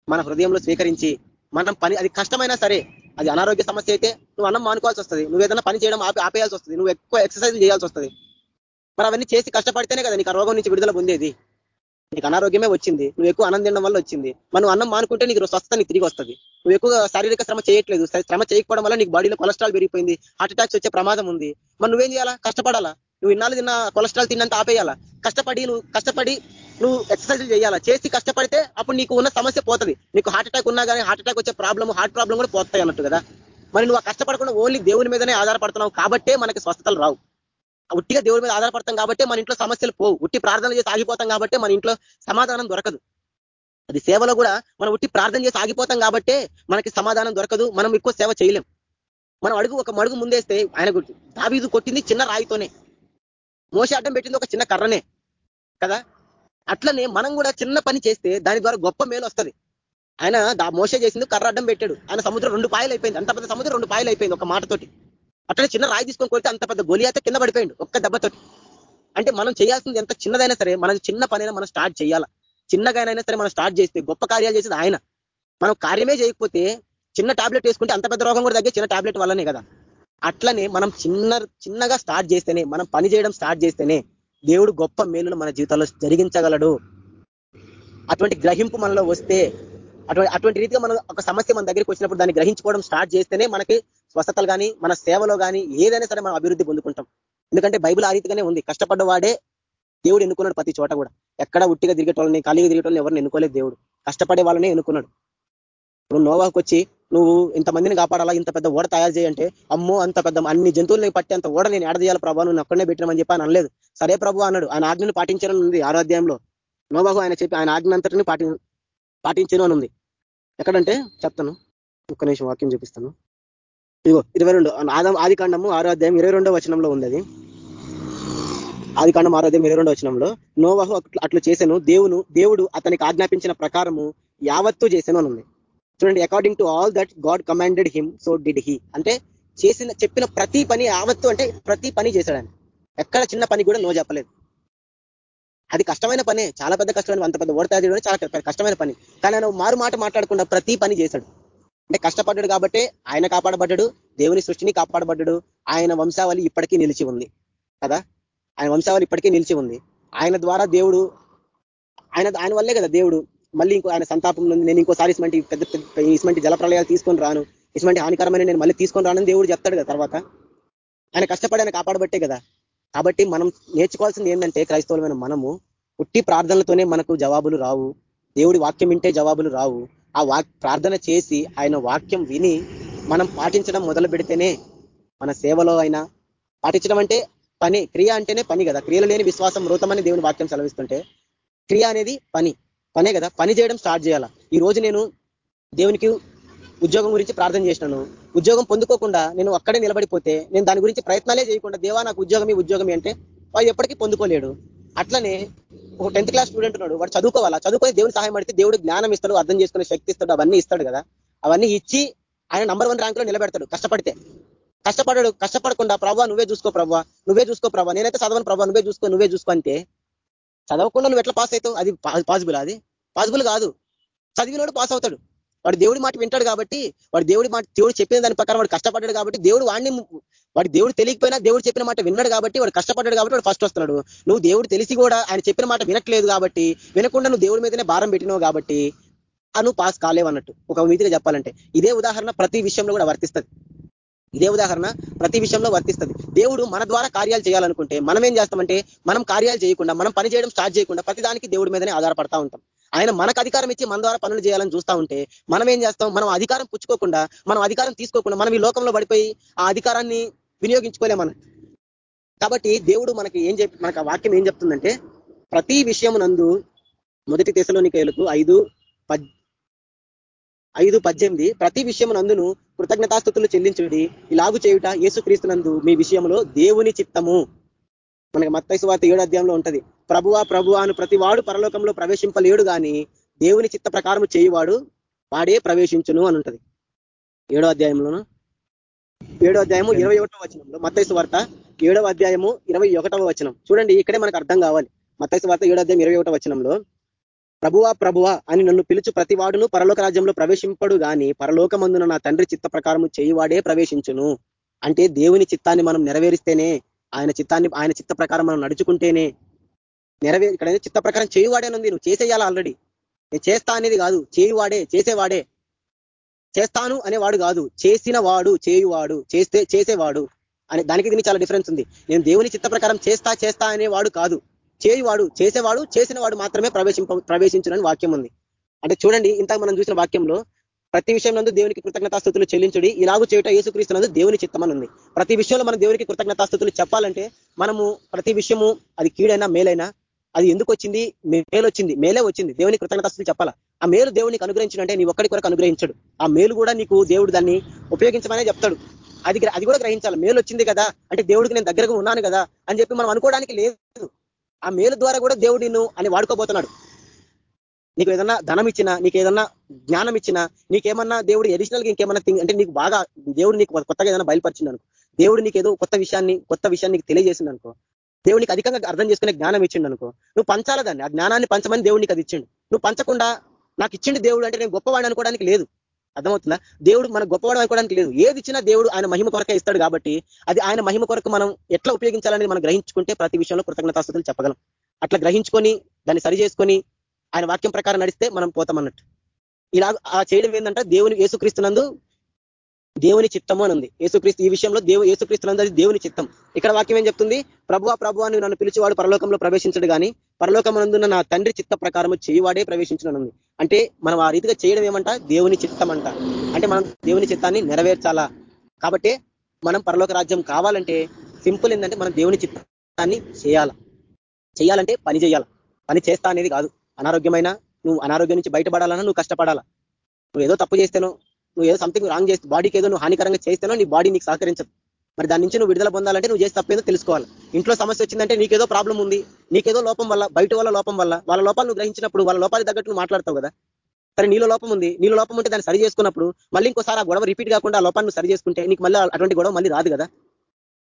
మన హృదయంలో స్వీకరించి మనం పని అది కష్టమైనా సరే అది అనారోగ్య సమస్య అయితే నువ్వు అన్నం మానుకోవాల్సి వస్తుంది. నువ్వు ఏదైనా పని చేయడం ఆపి ఆపేయాల్సి వస్తుంది. నువ్వు ఎక్కువ ఎక్సర్సైజ్ చేయాల్సి వస్తుంది. మరి అవన్నీ చేసి కష్టపడితేనే కదా నీకు ఆ రోగం నుంచి విడుదల పొందేది. నీకు అనారోగ్యమే వచ్చింది. నువ్వు ఎక్కువ అన్నం తినడం వల్ల వచ్చింది. మనం అన్నం మానుకుంటే నీకు స్వస్థత నీకు తిరిగి వస్తుంది. నువ్వు ఎక్కువ శారీరక శ్రమ చేయట్లేదు. శ్రమ చేయకపోవడం వల్ల నీకు బాడీలో కొలెస్ట్రాల్ పెరిగిపోయింది. హార్ట్ అటాక్స్ వచ్చే ప్రమాదం ఉంది. మరి నువ్వేం చేయాలా? కష్టపడాలా? నువ్వు ఇన్నాళ్ళు తిన్న కొలెస్ట్రాల్ తిన్నంత ఆపేయాలా? కష్టపడి నువ్వు కష్టపడి నువ్వు ఎక్సర్సైజ్ చేయాలా? చేసి కష్టపడితే అప్పుడు నీకు ఉన్న సమస్య పోతుంది. నీకు హార్ట్ అటాక్ ఉన్నా కానీ హార్ట్ అటాక్ వచ్చే ప్రాబ్లం హార్ట్ ప్రాబ్లం కూడా పోతాయి అన్నట్టు కదా? మరి నువ్వు కష్టపడకుండా ఓన్లీ దేవుని మీదనే ఆధారపడుతున్నావు కాబట్టే మనకి స్వస్థతలు రావు. ఉట్టిగా దేవుడి మీద ఆధారపడతాం కాబట్టి మన ఇంట్లో సమస్యలు పోవు. ఉట్టి ప్రార్థన చేసి ఆగిపోతాం కాబట్టి మన ఇంట్లో సమాధానం దొరకదు. అది సేవలో కూడా మనం ఉట్టి ప్రార్థన చేసి ఆగిపోతాం కాబట్టే మనకి సమాధానం దొరకదు. మనం ఎక్కువ సేవ చేయలేం. మనం అడుగు ఒక మడుగు ముందేస్తే ఆయన దావీదు కొట్టింది చిన్న రాయితోనే. మోస అడ్డం పెట్టింది ఒక చిన్న కర్రనే. కదా? అట్లనే మనం కూడా చిన్న పని చేస్తే దాని ద్వారా గొప్ప మేలు వస్తుంది. ఆయన దా మోస చేసింది కర్ర అడ్డం పెట్టాడు. ఆయన సముద్రం రెండు పాయలు అయిపోయింది. అంత పెద్ద సముద్రం రెండు పాయలు అయిపోయింది ఒక మాటతోటి. అట్లనే చిన్న రాయి తీసుకొని కొడితే అంత పెద్ద గొలియాత కింద పడిపోయింది ఒక్క దెబ్బతోటి. అంటే మనం చేయాల్సింది ఎంత చిన్నదైనా సరే మనం చిన్న పనైనా మనం స్టార్ట్ చేయాలా. చిన్నగానైనా సరే మనం స్టార్ట్ చేస్తే గొప్ప కార్యాలు చేసేది ఆయన. మనం కార్యమే చేయకపోతే చిన్న టాబ్లెట్ వేసుకుంటే అంత పెద్ద రోగం కూడా తగ్గే చిన్న టాబ్లెట్ వల్లనే కదా. అట్లనే మనం చిన్న చిన్నగా స్టార్ట్ చేస్తేనే మనం పని చేయడం స్టార్ట్ చేస్తేనే దేవుడు గొప్ప మేలును మన జీవితంలో జరిగించగలడు. అటువంటి గ్రహింపు మనలో వస్తే అటువంటి అటువంటి రీతిగా మనం ఒక సమస్య మన దగ్గరికి వచ్చినప్పుడు దాన్ని గ్రహించుకోవడం స్టార్ట్ చేస్తేనే మనకి స్వస్థతలు కానీ మన సేవలో కానీ ఏదైనా సరే మనం అభివృద్ధి పొందుకుంటాం. ఎందుకంటే బైబిల్ ఆ రీతిగానే ఉంది. కష్టపడ్డవాడే దేవుడు ఎన్నుకున్నాడు ప్రతి చోట కూడా. ఎక్కడ ఉట్టిగా తిరిగేటోళ్ళని ఖాళీగా తిరిగేటోళ్ళని ఎవరిని ఎన్నుకోలేదు దేవుడు. కష్టపడే వాళ్ళనే ఎన్నుకున్నాడు. ఇప్పుడు నోవాకు వచ్చి నువ్వు ఇంతమందిని కాపాడాలా? ఇంత పెద్ద ఓడ తయారు చేయంటే అమ్మో అంత పెద్ద అన్ని జంతువులని పట్టి అంత ఓడ నేను ఏడ చేయాలి ప్రభావ నువ్వు అక్కడనే పెట్టినమని చెప్పి ఆయన అనలేదు. సరే ప్రభు అన్నాడు. ఆయన ఆజ్ఞను పాటించాలని ఉంది ఆరాధ్యంలో నోబాహు ఆయన చెప్పి ఆయన ఆజ్ఞ అంతటిని పాటి పాటించను అని ఉంది. ఎక్కడంటే చెప్తాను. ఒక్క నిమిషం వాక్యం చూపిస్తాను. ఇదిగో ఇరవై రెండు. ఆదం ఆది కాండము ఆరో అధ్యాయం ఇరవై రెండో వచనంలో ఉంది అది ఆది కాండం ఆరో అధ్యాయం ఇరవై రెండో వచనంలో నోవాహు అట్లు చేశాను. దేవును దేవుడు అతనికి ఆజ్ఞాపించిన ప్రకారము యావత్తు చేశాను అని ఉంది. చూడండి according to all that God commanded him so did he అంటే చేసిన చెప్పిన ప్రతి పని ఆవత్తు అంటే ప్రతి పని చేశాడు ఎక్కడ చిన్న పని కూడా నో చెప్పలేదు. అది కష్టమైన పనే చాలా పెద్ద కష్టమైన అంత పెద్ద ఓడతా చేయడం చాలా కష్టమైన పని. కానీ ఆయన మారు మాట మాట్లాడకుండా ప్రతి పని చేశాడు. అంటే కష్టపడ్డాడు కాబట్టి ఆయన కాపాడబడ్డాడు దేవుని సృష్టిని కాపాడబడ్డాడు ఆయన వంశావళి ఇప్పటికీ నిలిచి ఉంది. కదా? ఆయన వంశావళి ఇప్పటికీ నిలిచి ఉంది. ఆయన ద్వారా దేవుడు ఆయన ఆయన వల్లే కదా దేవుడు మళ్ళీ ఇంకో ఆయన సంతాపం నుండి నేను ఇంకోసారి ఇటువంటి పెద్ద పెద్ద ఇటువంటి జలప్రలయాలు తీసుకొని రాను. ఇటువంటి హానికరమైన నేను మళ్ళీ తీసుకొని రానని దేవుడు చెప్తాడు కదా తర్వాత. ఆయన కష్టపడి ఆయన కాపాడబట్టే కదా. కాబట్టి మనం నేర్చుకోవాల్సింది ఏంటంటే క్రైస్తవులమైన మనము పుట్టి ప్రార్థనలతోనే మనకు జవాబులు రావు. దేవుడి వాక్యం వింటే జవాబులు రావు. ఆ వాక్ ప్రార్థన చేసి ఆయన వాక్యం విని మనం పాటించడం మొదలు పెడితేనే మన సేవలో అయినా పాటించడం అంటే పని. క్రియ అంటేనే పని కదా. క్రియలు లేని విశ్వాసం మృతమని దేవుని వాక్యం సెలవిస్తుంటే క్రియ అనేది పని. పనే కదా పని చేయడం స్టార్ట్ చేయాలా? ఈ రోజు నేను దేవునికి ఉద్యోగం గురించి ప్రార్థన చేసినాను. ఉద్యోగం పొందుకోకుండా నేను అక్కడే నిలబడిపోతే నేను దాని గురించి ప్రయత్నాలే చేయకుండా దేవా నాకు ఉద్యోగం ఉద్యోగం అంటే వాడు ఎప్పటికీ పొందుకోలేడు. అట్లనే ఒక టెన్త్ క్లాస్ స్టూడెంట్ ఉన్నాడు వాడు చదువుకోవాలా? చదువుకొని దేవుని సహాయం పడితే దేవుడు జ్ఞానం ఇస్తాడు అర్థం చేసుకునే శక్తి ఇస్తాడు అవన్నీ ఇస్తాడు కదా. అవన్నీ ఇచ్చి ఆయన నంబర్ వన్ ర్యాంక్లో నిలబెడతాడు కష్టపడితే. కష్టపడాడు కష్టపడకుండా ప్రభావ నువ్వే చూసుకో ప్రభావ నువ్వే చూసుకో ప్రభావ నేనైతే చదవను ప్రభావ నువ్వే చూసుకో నువ్వే చూసుకో అంటే చదవకుండా నువ్వు ఎట్లా పాస్ అవుతావు? అది పాసిబుల్ అది? పాసిబుల్ కాదు. చదివినోడు పాస్ అవుతాడు. వాడు దేవుడి మాట వింటాడు కాబట్టి వాడు దేవుడి మాట దేవుడు చెప్పిన దాని ప్రకారం వాడు కష్టపడ్డాడు కాబట్టి దేవుడు వాడిని వాడు దేవుడు తెలియకపోయినా దేవుడు చెప్పిన మాట విన్నాడు కాబట్టి వాడు కష్టపడ్డాడు కాబట్టి వాడు ఫస్ట్ వస్తున్నాడు. నువ్వు దేవుడు తెలిసి కూడా ఆయన చెప్పిన మాట వినట్లేదు కాబట్టి వినకుండా నువ్వు దేవుడి మీదనే భారం పెట్టినావు కాబట్టి నువ్వు పాస్ కాలేవన్నట్టు. ఒక విధిగా చెప్పాలంటే. ఇదే ఉదాహరణ ప్రతి విషయంలో కూడా వర్తిస్తుంది. ఇదే ఉదాహరణ ప్రతి విషయంలో వర్తిస్తుంది. దేవుడు మన ద్వారా కార్యాలు చేయాలనుకుంటే మనం ఏం చేస్తామంటే మనం కార్యాలు చేయకుండా మనం పని చేయడం స్టార్ట్ చేయకుండా ప్రతిదానికి దేవుడి మీదనే ఆధారపడతా ఉంటాం. ఆయన మనకు అధికారం ఇచ్చి మన ద్వారా పనులు చేయాలని చూస్తూ ఉంటే మనం ఏం చేస్తాం? మనం అధికారం పుచ్చుకోకుండా మనం అధికారం తీసుకోకుండా మనం ఈ లోకంలో పడిపోయి ఆ అధికారాన్ని వినియోగించుకోలేమన్న కాబట్టి దేవుడు మనకి ఏం చెప్పి మనకు ఆ వాక్యం ఏం చెప్తుందంటే ప్రతి విషయం నందు మొదటి తెశలోనికలకు ఐదు ఐదు పద్దెనిమిది ప్రతి విషయం నందును కృతజ్ఞతాస్థుతులు చెల్లించుడి. ఇలాగు చేయుట యేసుక్రీస్తునందు మీ విషయంలో దేవుని చిత్తము. మనకి మత్తైసు వార్త ఏడు అధ్యాయంలో ఉంటది. ప్రభువా ప్రభువా అను ప్రతి వాడు పరలోకంలో ప్రవేశింపలేడు కానీ దేవుని చిత్త ప్రకారం చేయువాడు వాడే ప్రవేశించును అని ఉంటది. ఏడో అధ్యాయంలోను ఏడో అధ్యాయము ఇరవై ఒకటో వచనంలో మత్తైసు వార్త ఏడవ అధ్యాయము ఇరవై ఒకటవ వచనం. చూడండి ఇక్కడే మనకు అర్థం కావాలి. మత్తైసు వార్త ఏడో అధ్యాయం ఇరవై వచనంలో ప్రభువా ప్రభువా అని నన్ను పిలుచు ప్రతి వాడును పరలోక రాజ్యంలో ప్రవేశింపడు గాని పరలోకమందున నా తండ్రి చిత్త ప్రకారము చేయువాడే ప్రవేశించును. అంటే దేవుని చిత్తాన్ని మనం నెరవేరిస్తేనే ఆయన చిత్తాన్ని ఆయన చిత్త ప్రకారం మనం నడుచుకుంటేనే నెరవే ఇక్కడ చిత్త ప్రకారం చేయువాడే ఉంది. నువ్వు చేసేయాలా ఆల్రెడీ నేను చేస్తా అనేది కాదు. చేయువాడే చేసేవాడే. చేస్తాను అనేవాడు కాదు. చేసిన వాడు చేయువాడు. చేస్తే చేసేవాడు. అని దానికి దీనికి చాలా డిఫరెన్స్ ఉంది. నేను దేవుని చిత్త ప్రకారం చేస్తా చేస్తా అనేవాడు కాదు. చేయువాడు చేసేవాడు చేసిన వాడు మాత్రమే ప్రవేశింప ప్రవేశించునని వాక్యం ఉంది. అంటే చూడండి ఇంత మనం చూసిన వాక్యంలో ప్రతి విషయం నందు దేవునికి కృతజ్ఞతాస్థుతులు చెల్లించుడి ఇలాగూ చేయట యేసుక్రీస్తునందు దేవుని చిత్తమని ఉంది ప్రతి విషయంలో మనం దేవునికి కృతజ్ఞతాస్థుతులు చెప్పాలంటే మనము ప్రతి విషయము అది కీడైనా మేలైనా అది ఎందుకు వచ్చింది మేలు వచ్చింది. మేలే వచ్చింది దేవుని కృతజ్ఞతాస్తులు చెప్పాలా? ఆ మేలు దేవునికి అనుగ్రహించడంటే నీ ఒక్కడి కొరకు అనుగ్రహించడు. ఆ మేలు కూడా నీకు దేవుడు దాన్ని ఉపయోగించమనే చెప్తాడు. అది అది కూడా గ్రహించాలి. మేలు వచ్చింది కదా అంటే దేవుడికి నేను దగ్గరగా ఉన్నాను కదా అని చెప్పి మనం అనుకోవడానికి లేదు. ఆ మేలు ద్వారా కూడా దేవుడు నిన్ను అని వాడుకోబోతున్నాడు. నీకు ఏదన్నా ధనం ఇచ్చినా నీకు ఏదన్నా జ్ఞానం ఇచ్చినా నీకేమన్నా దేవుడు అడిషనల్ ఇంకేమన్నా ఇంకేమన్నా అంటే నీకు బాగా దేవుడు నీకు కొత్తగా ఏదైనా బయలుపరిచింది దేవుడు నీకు ఏదో కొత్త విషయాన్ని కొత్త విషయాన్ని నీకు తెలియజేసింది అనుకో. దేవునికి అధికంగా అర్థం చేసుకునే జ్ఞానం ఇచ్చిండు అనుకో. నువ్వు పంచాలదాన్ని ఆ జ్ఞానాన్ని పంచమని దేవుడు నీకు అది ఇచ్చిండు. నువ్వు పంచకుండా నాకు ఇచ్చిండు దేవుడు అంటే నేను గొప్పవాడిని అనుకోవడానికి లేదు. అర్థమవుతుందా? దేవుడు మన గొప్పవాడు అనుకోవడానికి లేదు. ఏది ఇచ్చినా దేవుడు ఆయన మహిమ కొరకే ఇస్తాడు కాబట్టి అది ఆయన మహిమ కొరకు మనం ఎట్లా ఉపయోగించాలని మనం గ్రహించుకుంటే ప్రతి విషయంలో కృతజ్ఞతాస్తుతులు చెప్పగలం. అట్లా గ్రహించుకొని దాన్ని సరి చేసుకొని ఆయన వాక్యం ప్రకారం నడిస్తే మనం పోతామన్నట్టు ఇలా ఆ చేయడం ఏంటంటే దేవుని యేసుక్రీస్తునందు దేవుని చిత్తము అని ఉంది. యేసుక్రీస్తు ఈ విషయంలో దేవు యేసుక్రీస్తునందు అది దేవుని చిత్తం. ఇక్కడ వాక్యం ఏం చెప్తుంది? ప్రభు ప్రభు అని నన్ను పిలిచేవాడు పరలోకంలో ప్రవేశించడు కానీ పరలోకమనందున్న నా తండ్రి చిత్త ప్రకారము చేయువాడే ప్రవేశించనుంది అంటే మనం ఆ రీతిగా చేయడం ఏమంట? దేవుని చిత్తం అంట అంటే మనం దేవుని చిత్తాన్ని నెరవేర్చాలా? కాబట్టి మనం పరలోక రాజ్యం కావాలంటే సింపుల్ ఏంటంటే మనం దేవుని చిత్తాన్ని చేయాలా? చేయాలంటే పని చేయాల? పని చేస్తా అనేది కాదు. అనారోగ్యమైన నువ్వు అనారోగ్యం నుంచి బయటపడాలన్నా నువ్వు కష్టపడాలా? నువ్వు ఏదో తప్పు చేస్తేనో నువ్వు ఏదో సంథింగ్ రాంగ్ చేస్తే బాడీకి ఏదో నువ్వు హానికరంగా చేస్తేనో నీ బాడీ నీకు సహకరించదు. మరి దాని నుంచి నువ్వు విడుదల పొందాలంటే నువ్వు చేసి తప్పేదో తెలుసుకోవాలి. ఇంట్లో సమస్య వచ్చిందంటే నీకేదో ప్రాబ్లం ఉంది నీకేదో లోపం వల్ల బయట వల్ల లోపం వల్ల వాళ్ళ లోపాలు నువ్వు గ్రహించినప్పుడు వాళ్ళ లోపాలు తగ్గట్టు నువ్వు మాట్లాడతావు కదా? సరే నీలో లోపం ఉంది నీలో లోపం ఉంటే దాన్ని సరి చేసుకున్నప్పుడు మళ్ళీ ఇంకోసారి ఆ గొడవ రిపీట్ కాకుండా ఆ లోపాన్ని సరి చేసుకుంటే నీకు మళ్ళీ అటువంటి గొడవ మళ్ళీ రాదు కదా?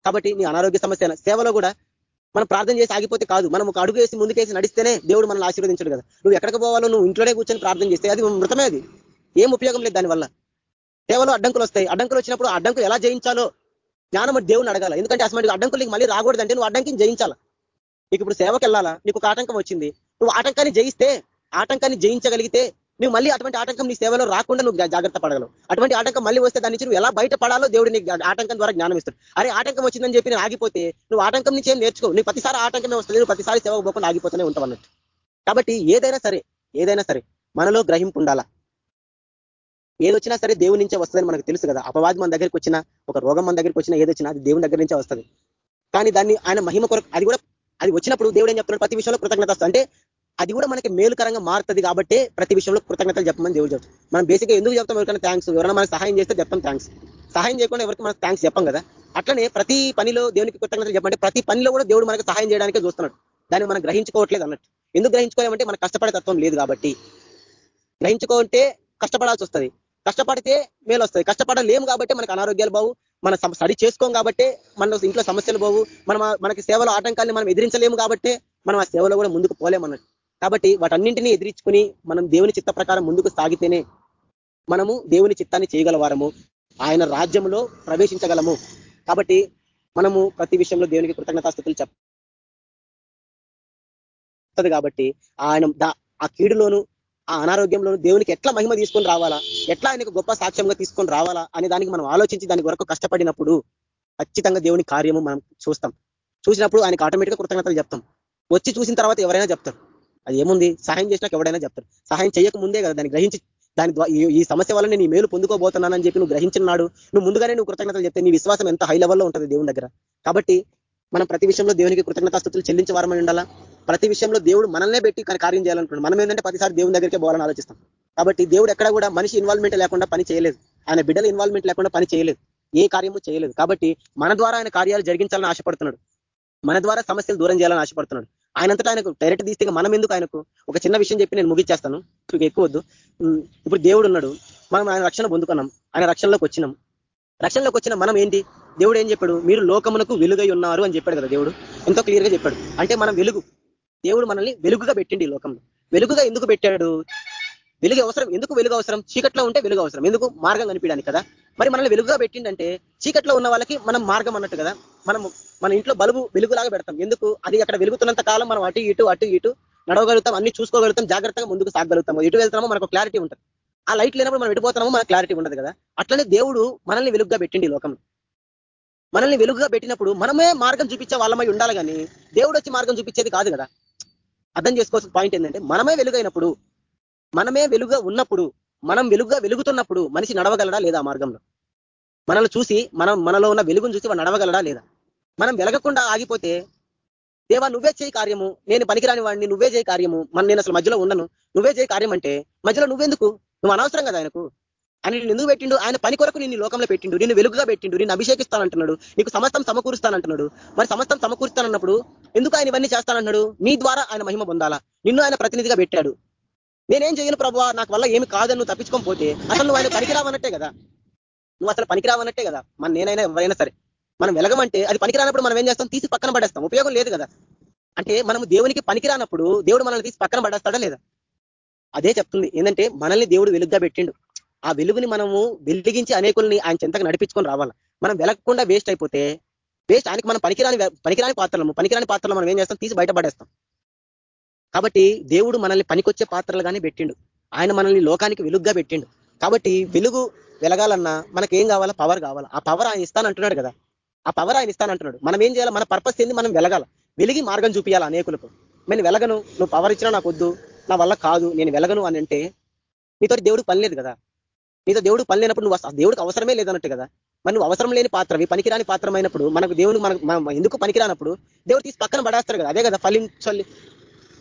కాబట్టి నీ అనారోగ్య సమస్య సేవలో కూడా మనం ప్రార్థన చేసి ఆగిపోతే కాదు మనం ఒక అడుగు వేసి ముందుకేసి నడిస్తేనే దేవుడు మనల్ని ఆశీర్వదించడు కదా? నువ్వు ఎక్కడికి పోవాలో నువ్వు ఇంట్లోనే కూర్చొని ప్రార్థన చేస్తే అది మృతమే అది. ఏం ఉపయోగం లేదు దానివల్ల. సేవలో అడ్డంకులు వస్తాయి. అడ్డంకులు వచ్చినప్పుడు ఆ అడ్డంకులు ఎలా జయించాలో జ్ఞానం దేవుని అడగాల. ఎందుకంటే అసలు అడ్డంకులు మళ్ళీ రాకూడదంటే నువ్వు అడ్డంకిని జయించాలా. నీకు ఇప్పుడు సేవకి వెళ్ళాలా? నీకు ఒక ఆటంకం వచ్చింది. నువ్వు ఆటంకాన్ని జయిస్తే ఆటంకాన్ని జయించగలిగితే నువ్వు మళ్ళీ అటువంటి ఆటంకం నీ సేవలో రాకుండా నువ్వు జాగ్రత్త పడగలవు. అటువంటి ఆటంకం మళ్ళీ వస్తే దాని నుంచి నువ్వు ఎలా బయటపడాలో దేవుడు నీకు ఆటంకం ద్వారా జ్ఞానం ఇస్తాడు. అరే ఆటంకం వచ్చిందని చెప్పి నేను ఆగిపోతే నువ్వు ఆటంకం నుంచి ఏం నేర్చుకో నీకు ప్రతిసారి ఆటంకమే వస్తుంది నువ్వు ప్రతిసారి సేవకు పోకుండా ఆగిపోతూనే ఉంటావు అన్నట్టు. కాబట్టి ఏదైనా సరే ఏదైనా సరే మనలో గ్రహింపు ఉండాలా? ఏదొచ్చినా సరే దేవుడి నుంచే వస్తుందని మనకు తెలుసు కదా. అపవాది మన దగ్గరికి వచ్చిన ఒక రోగం మన దగ్గరికి వచ్చినా ఏదొచ్చినా అది దేవుని దగ్గర నుంచే వస్తుంది. కానీ దాన్ని ఆయన మహిమ కొరకు అది కూడా అది వచ్చినప్పుడు దేవుడు ఏం చెప్తున్నాడు? ప్రతి విషయంలో కృతజ్ఞత అంటే అది కూడా మనకి మేలుకరంగా మారుతుంది కాబట్టి ప్రతి విషయంలో కృతజ్ఞతలు చెప్పమని దేవుడు చెప్తాం మనం బేసిక్గా ఎందుకు చెప్తాం? ఎవరికైనా థ్యాంక్స్ ఎవరైనా మనకు సహాయం చేస్తే చెప్తాం థ్యాంక్స్ సహాయం చేయకుండా ఎవరికి మనకు థ్యాంక్స్ చెప్పం కదా. అట్లనే ప్రతి పనిలో దేవునికి కృతజ్ఞతలు చెప్పంటే ప్రతి పనిలో కూడా దేవుడు మనకు సహాయం చేయడానికే చూస్తున్నాడు. దాన్ని మనం గ్రహించుకోవట్లేదు అన్నట్టు. ఎందుకు గ్రహించుకోలేమంటే మనకు కష్టపడే తత్వం లేదు కాబట్టి. గ్రహించుకుంటే కష్టపడాల్సి వస్తుంది. కష్టపడితే మేలు వస్తుంది. కష్టపడలేము కాబట్టి మనకు అనారోగ్యాలు బావు. మన స్టడీ చేసుకోం కాబట్టి మన ఇంట్లో సమస్యలు బావు. మనం మనకి సేవలో ఆటంకాన్ని మనం ఎదిరించలేము కాబట్టి మనం ఆ సేవలో కూడా ముందుకు పోలేమన్నట్టు కాబట్టి వాటన్నింటినీ ఎదిరించుకుని మనం దేవుని చిత్త ప్రకారం ముందుకు సాగితేనే మనము దేవుని చిత్తాన్ని చేయగలవారము. ఆయన రాజ్యంలో ప్రవేశించగలము. కాబట్టి మనము ప్రతి విషయంలో దేవునికి కృతజ్ఞతాస్థుతులు చెప్తుంది కాబట్టి ఆయన ఆ కీడులోను ఆ అనారోగ్యంలో దేవునికి ఎట్లా మహిమ తీసుకొని రావాలా? ఎట్లా ఆయనకు గొప్ప సాక్ష్యంగా తీసుకొని రావాలా? అనే దానికి మనం ఆలోచించి దాని వరకు కష్టపడినప్పుడు ఖచ్చితంగా దేవుని కార్యము మనం చూస్తాం. చూసినప్పుడు ఆయనకు ఆటోమేటిక్గా కృతజ్ఞతలు చెప్తాం. వచ్చి చూసిన తర్వాత ఎవరైనా చెప్తారు. అది ఏముంది? సహాయం చేసినాక ఎవడైనా చెప్తారు సహాయం చేయక ముందే కదా దాన్ని గ్రహించి దాని ఈ సమస్య వల్ల నేను ఈ మేలు పొందుకోబోతున్నానని చెప్పి నువ్వు గ్రహించినాడు నువ్వు ముందుగానే నువ్వు కృతజ్ఞతలు చెప్తే నీ విశ్వాసం ఎంత హై లెవెల్లో ఉంటుంది దేవుని దగ్గర? కాబట్టి మనం ప్రతి విషయంలో దేవునికి కృతజ్ఞతాస్థుతులు చెల్లించే వారమని ఉండాలా? ప్రతి విషయంలో దేవుడు మనల్నే పెట్టి కార్యం చేయాలనుకున్నాడు మనం ఏంటంటే ప్రతిసారి దేవుని దగ్గరికి పోవాలని ఆలోచిస్తాం. కాబట్టి దేవుడు ఎక్కడ కూడా మనిషి ఇన్వాల్వ్మెంట్ లేకుండా పని చేయలేదు. ఆయన బిడ్డల ఇన్వాల్వ్మెంట్ లేకుండా పని చేయలేదు. ఏ కార్యము చేయలేదు. కాబట్టి మన ద్వారా ఆయన కార్యాలు జరిగించాలని ఆశపడుతున్నాడు. మన ద్వారా సమస్యలు దూరం చేయాలని ఆశపడుతున్నాడు. ఆయనంతటా ఆయనకు డైరెక్ట్ తీస్తే మనం ఎందుకు ఆయనకు ఒక చిన్న విషయం చెప్పి నేను ముగించేస్తాను. ఎక్కువద్దు ఎక్కువ వద్దు. ఇప్పుడు దేవుడు ఉన్నాడు. మనం ఆయన రక్షణ పొందుకున్నాం. ఆయన రక్షణలోకి వచ్చినాం. రక్షణలోకి వచ్చిన మనం ఏంటి? దేవుడు ఏం చెప్పాడు? మీరు లోకమునకు వెలుగై ఉన్నారు అని చెప్పాడు కదా దేవుడు. ఎంతో క్లియర్గా చెప్పాడు. అంటే మనం వెలుగు. దేవుడు మనల్ని వెలుగుగా పెట్టిండి ఈ లోకంలో. వెలుగుగా ఎందుకు పెట్టాడు? వెలుగు అవసరం. ఎందుకు వెలుగు అవసరం? చీకట్లో ఉంటే వెలుగు అవసరం. ఎందుకు? మార్గం కనిపించడానికి కదా. మరి మనల్ని వెలుగుగా పెట్టిండంటే చీకట్లో ఉన్న వాళ్ళకి మనం మార్గం అన్నట్టు కదా. మనం మన ఇంట్లో బలుబు వెలుగులాగా పెడతాం. ఎందుకు? అది అక్కడ వెలుగుతున్నంత కాలం మనం అటు ఇటు అటు ఇటు నడవగలుగుతాం అన్ని చూసుకోగలుగుతాం జాగ్రత్తగా ముందుకు సాగలుగుతాం ఎటు వెళ్తామో మనకు క్లారిటీ ఉంటుంది. ఆ లైట్ లేనప్పుడు మనం ఎటుపోతున్నామో మనకు క్లారిటీ ఉండదు కదా. అట్లనే దేవుడు మనల్ని వెలుగుగా పెట్టిండి లోకం మనల్ని వెలుగుగా పెట్టినప్పుడు మనమే మార్గం చూపించే వాళ్ళమై ఉండాలి కానీ దేవుడు వచ్చి మార్గం చూపించేది కాదు కదా. అర్థం చేసుకోవాల్సిన పాయింట్ ఏంటంటే మనమే వెలుగైనప్పుడు మనమే వెలుగుగా ఉన్నప్పుడు మనం వెలుగుగా వెలుగుతున్నప్పుడు మనిషి నడవగలడా లేదా మార్గంలో? మనల్ని చూసి మనం మనలో ఉన్న వెలుగును చూసి నడవగలడా లేదా? మనం వెలగకుండా ఆగిపోతే దేవా నువ్వే చేయి కార్యము నేను పనికిరాని వాడిని నువ్వే చేయి కార్యము మన నేను అసలు మధ్యలో ఉండను నువ్వే చేయి కార్యం అంటే మధ్యలో నువ్వెందుకు? నువ్వు అనవసరం కదా ఆయనకు? ఆయన నిన్ను ఎందుకు పెట్టిండు? ఆయన పని కొరకు నిన్ను లోకంలో పెట్టిండు. నిన్ను వెలుగుగా పెట్టిండు. నిన్ను అభిషేకిస్తానంటున్నాడు. నీకు సమస్తం సమకూరుస్తానంటున్నాడు. మరి సమస్తం సమకూరుస్తానన్నప్పుడు ఎందుకు ఆయన ఇవన్నీ చేస్తానంటున్నాడు నీ ద్వారా ఆయన మహిమ పొందాలా? నిన్ను ఆయన ప్రతినిధిగా పెట్టాడు. నేనేం చేయను ప్రభావ? నాకు వల్ల ఏమి కాదని నువ్వు తప్పించుకొని పోతే అసలు నువ్వు ఆయన పనికిరావన్నట్టే కదా? నువ్వు అసలు పనికిరావన్నట్టే కదా? మన నేనైనా ఎవరైనా సరే. మనం వెలగమంటే అది పనికిరానప్పుడు మనం ఏం చేస్తాం? తీసి పక్కన పడేస్తాం. ఉపయోగం లేదు కదా? అంటే మనం దేవునికి పనికిరానప్పుడు దేవుడు మనల్ని తీసి పక్కన పడేస్తాడా లేదా? అదే చెప్తుంది. ఏంటంటే మనల్ని దేవుడు వెలుగ్గా పెట్టిండు. ఆ వెలుగుని మనము వెలిగించి అనేకుల్ని ఆయన చెంతకు నడిపించుకొని రావాలి? మనం వెలగకుండా వేస్ట్ అయిపోతే వేస్ట్ ఆయనకి మనం పనికిరాని పనికిరాని పాత్రలము పనికిరాని పాత్రలు మనం ఏం చేస్తాం? తీసి బయటపడేస్తాం కాబట్టి దేవుడు మనల్ని పనికొచ్చే పాత్రలుగానే పెట్టిండు. ఆయన మనల్ని లోకానికి వెలుగ్గా పెట్టిండు. కాబట్టి వెలుగు వెలగాలన్నా మనకేం కావాలా? పవర్ కావాలా? ఆ పవర్ ఆయన ఇస్తానంటున్నాడు కదా. ఆ పవర్ ఆయన ఇస్తానంటున్నాడు. మనం ఏం చేయాలి? మన పర్పస్ ఏంది? మనం వెలగాల. వెలిగి మార్గం చూపించాలి అనేకులకు? నేను వెలగను. నువ్వు పవర్ ఇచ్చినా నాకు వద్దు. నా వల్ల కాదు నేను వెలగను అని అంటే నీతో దేవుడు పని లేదు కదా? నీతో దేవుడు పని లేనప్పుడు నువ్వు దేవుడికి అవసరమే లేదన్నట్టు కదా? మరి నువ్వు అవసరం లేని పాత్రవి పనికిరాని పాత్రమైనప్పుడు మనకు దేవుడు మనకు ఎందుకు పనికిరానప్పుడు దేవుడు తీసి పక్కన పడేస్తాడు కదా? అదే కదా ఫలించాలి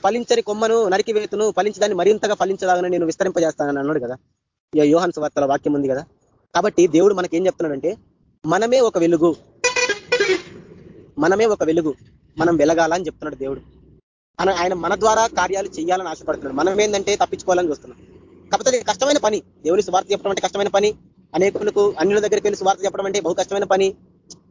ఫలించని కొమ్మను నరికి వేతును ఫలించదాన్ని మరింతగా ఫలించదాగని నేను విస్తరింపజేస్తానని అన్నాడు కదా? యోహన్ సువార్తల వాక్యం ఉంది కదా? కాబట్టి దేవుడు మనకి ఏం చెప్తున్నాడంటే మనమే ఒక వెలుగు. మనమే ఒక వెలుగు. మనం వెలగాల అని చెప్తున్నాడు దేవుడు. ఆయన మన ద్వారా కార్యాలు చేయాలని ఆశపడుతున్నాడు. మనం ఏంటంటే తప్పించుకోవాలని చూస్తున్నాం. కాకపోతే కష్టమైన పని. దేవుని సువార్త చెప్పడం అంటే కష్టమైన పని. అనేకులకు అన్యుల దగ్గరికి వెళ్ళి సువార్త చెప్పడం అంటే బహు కష్టమైన పని.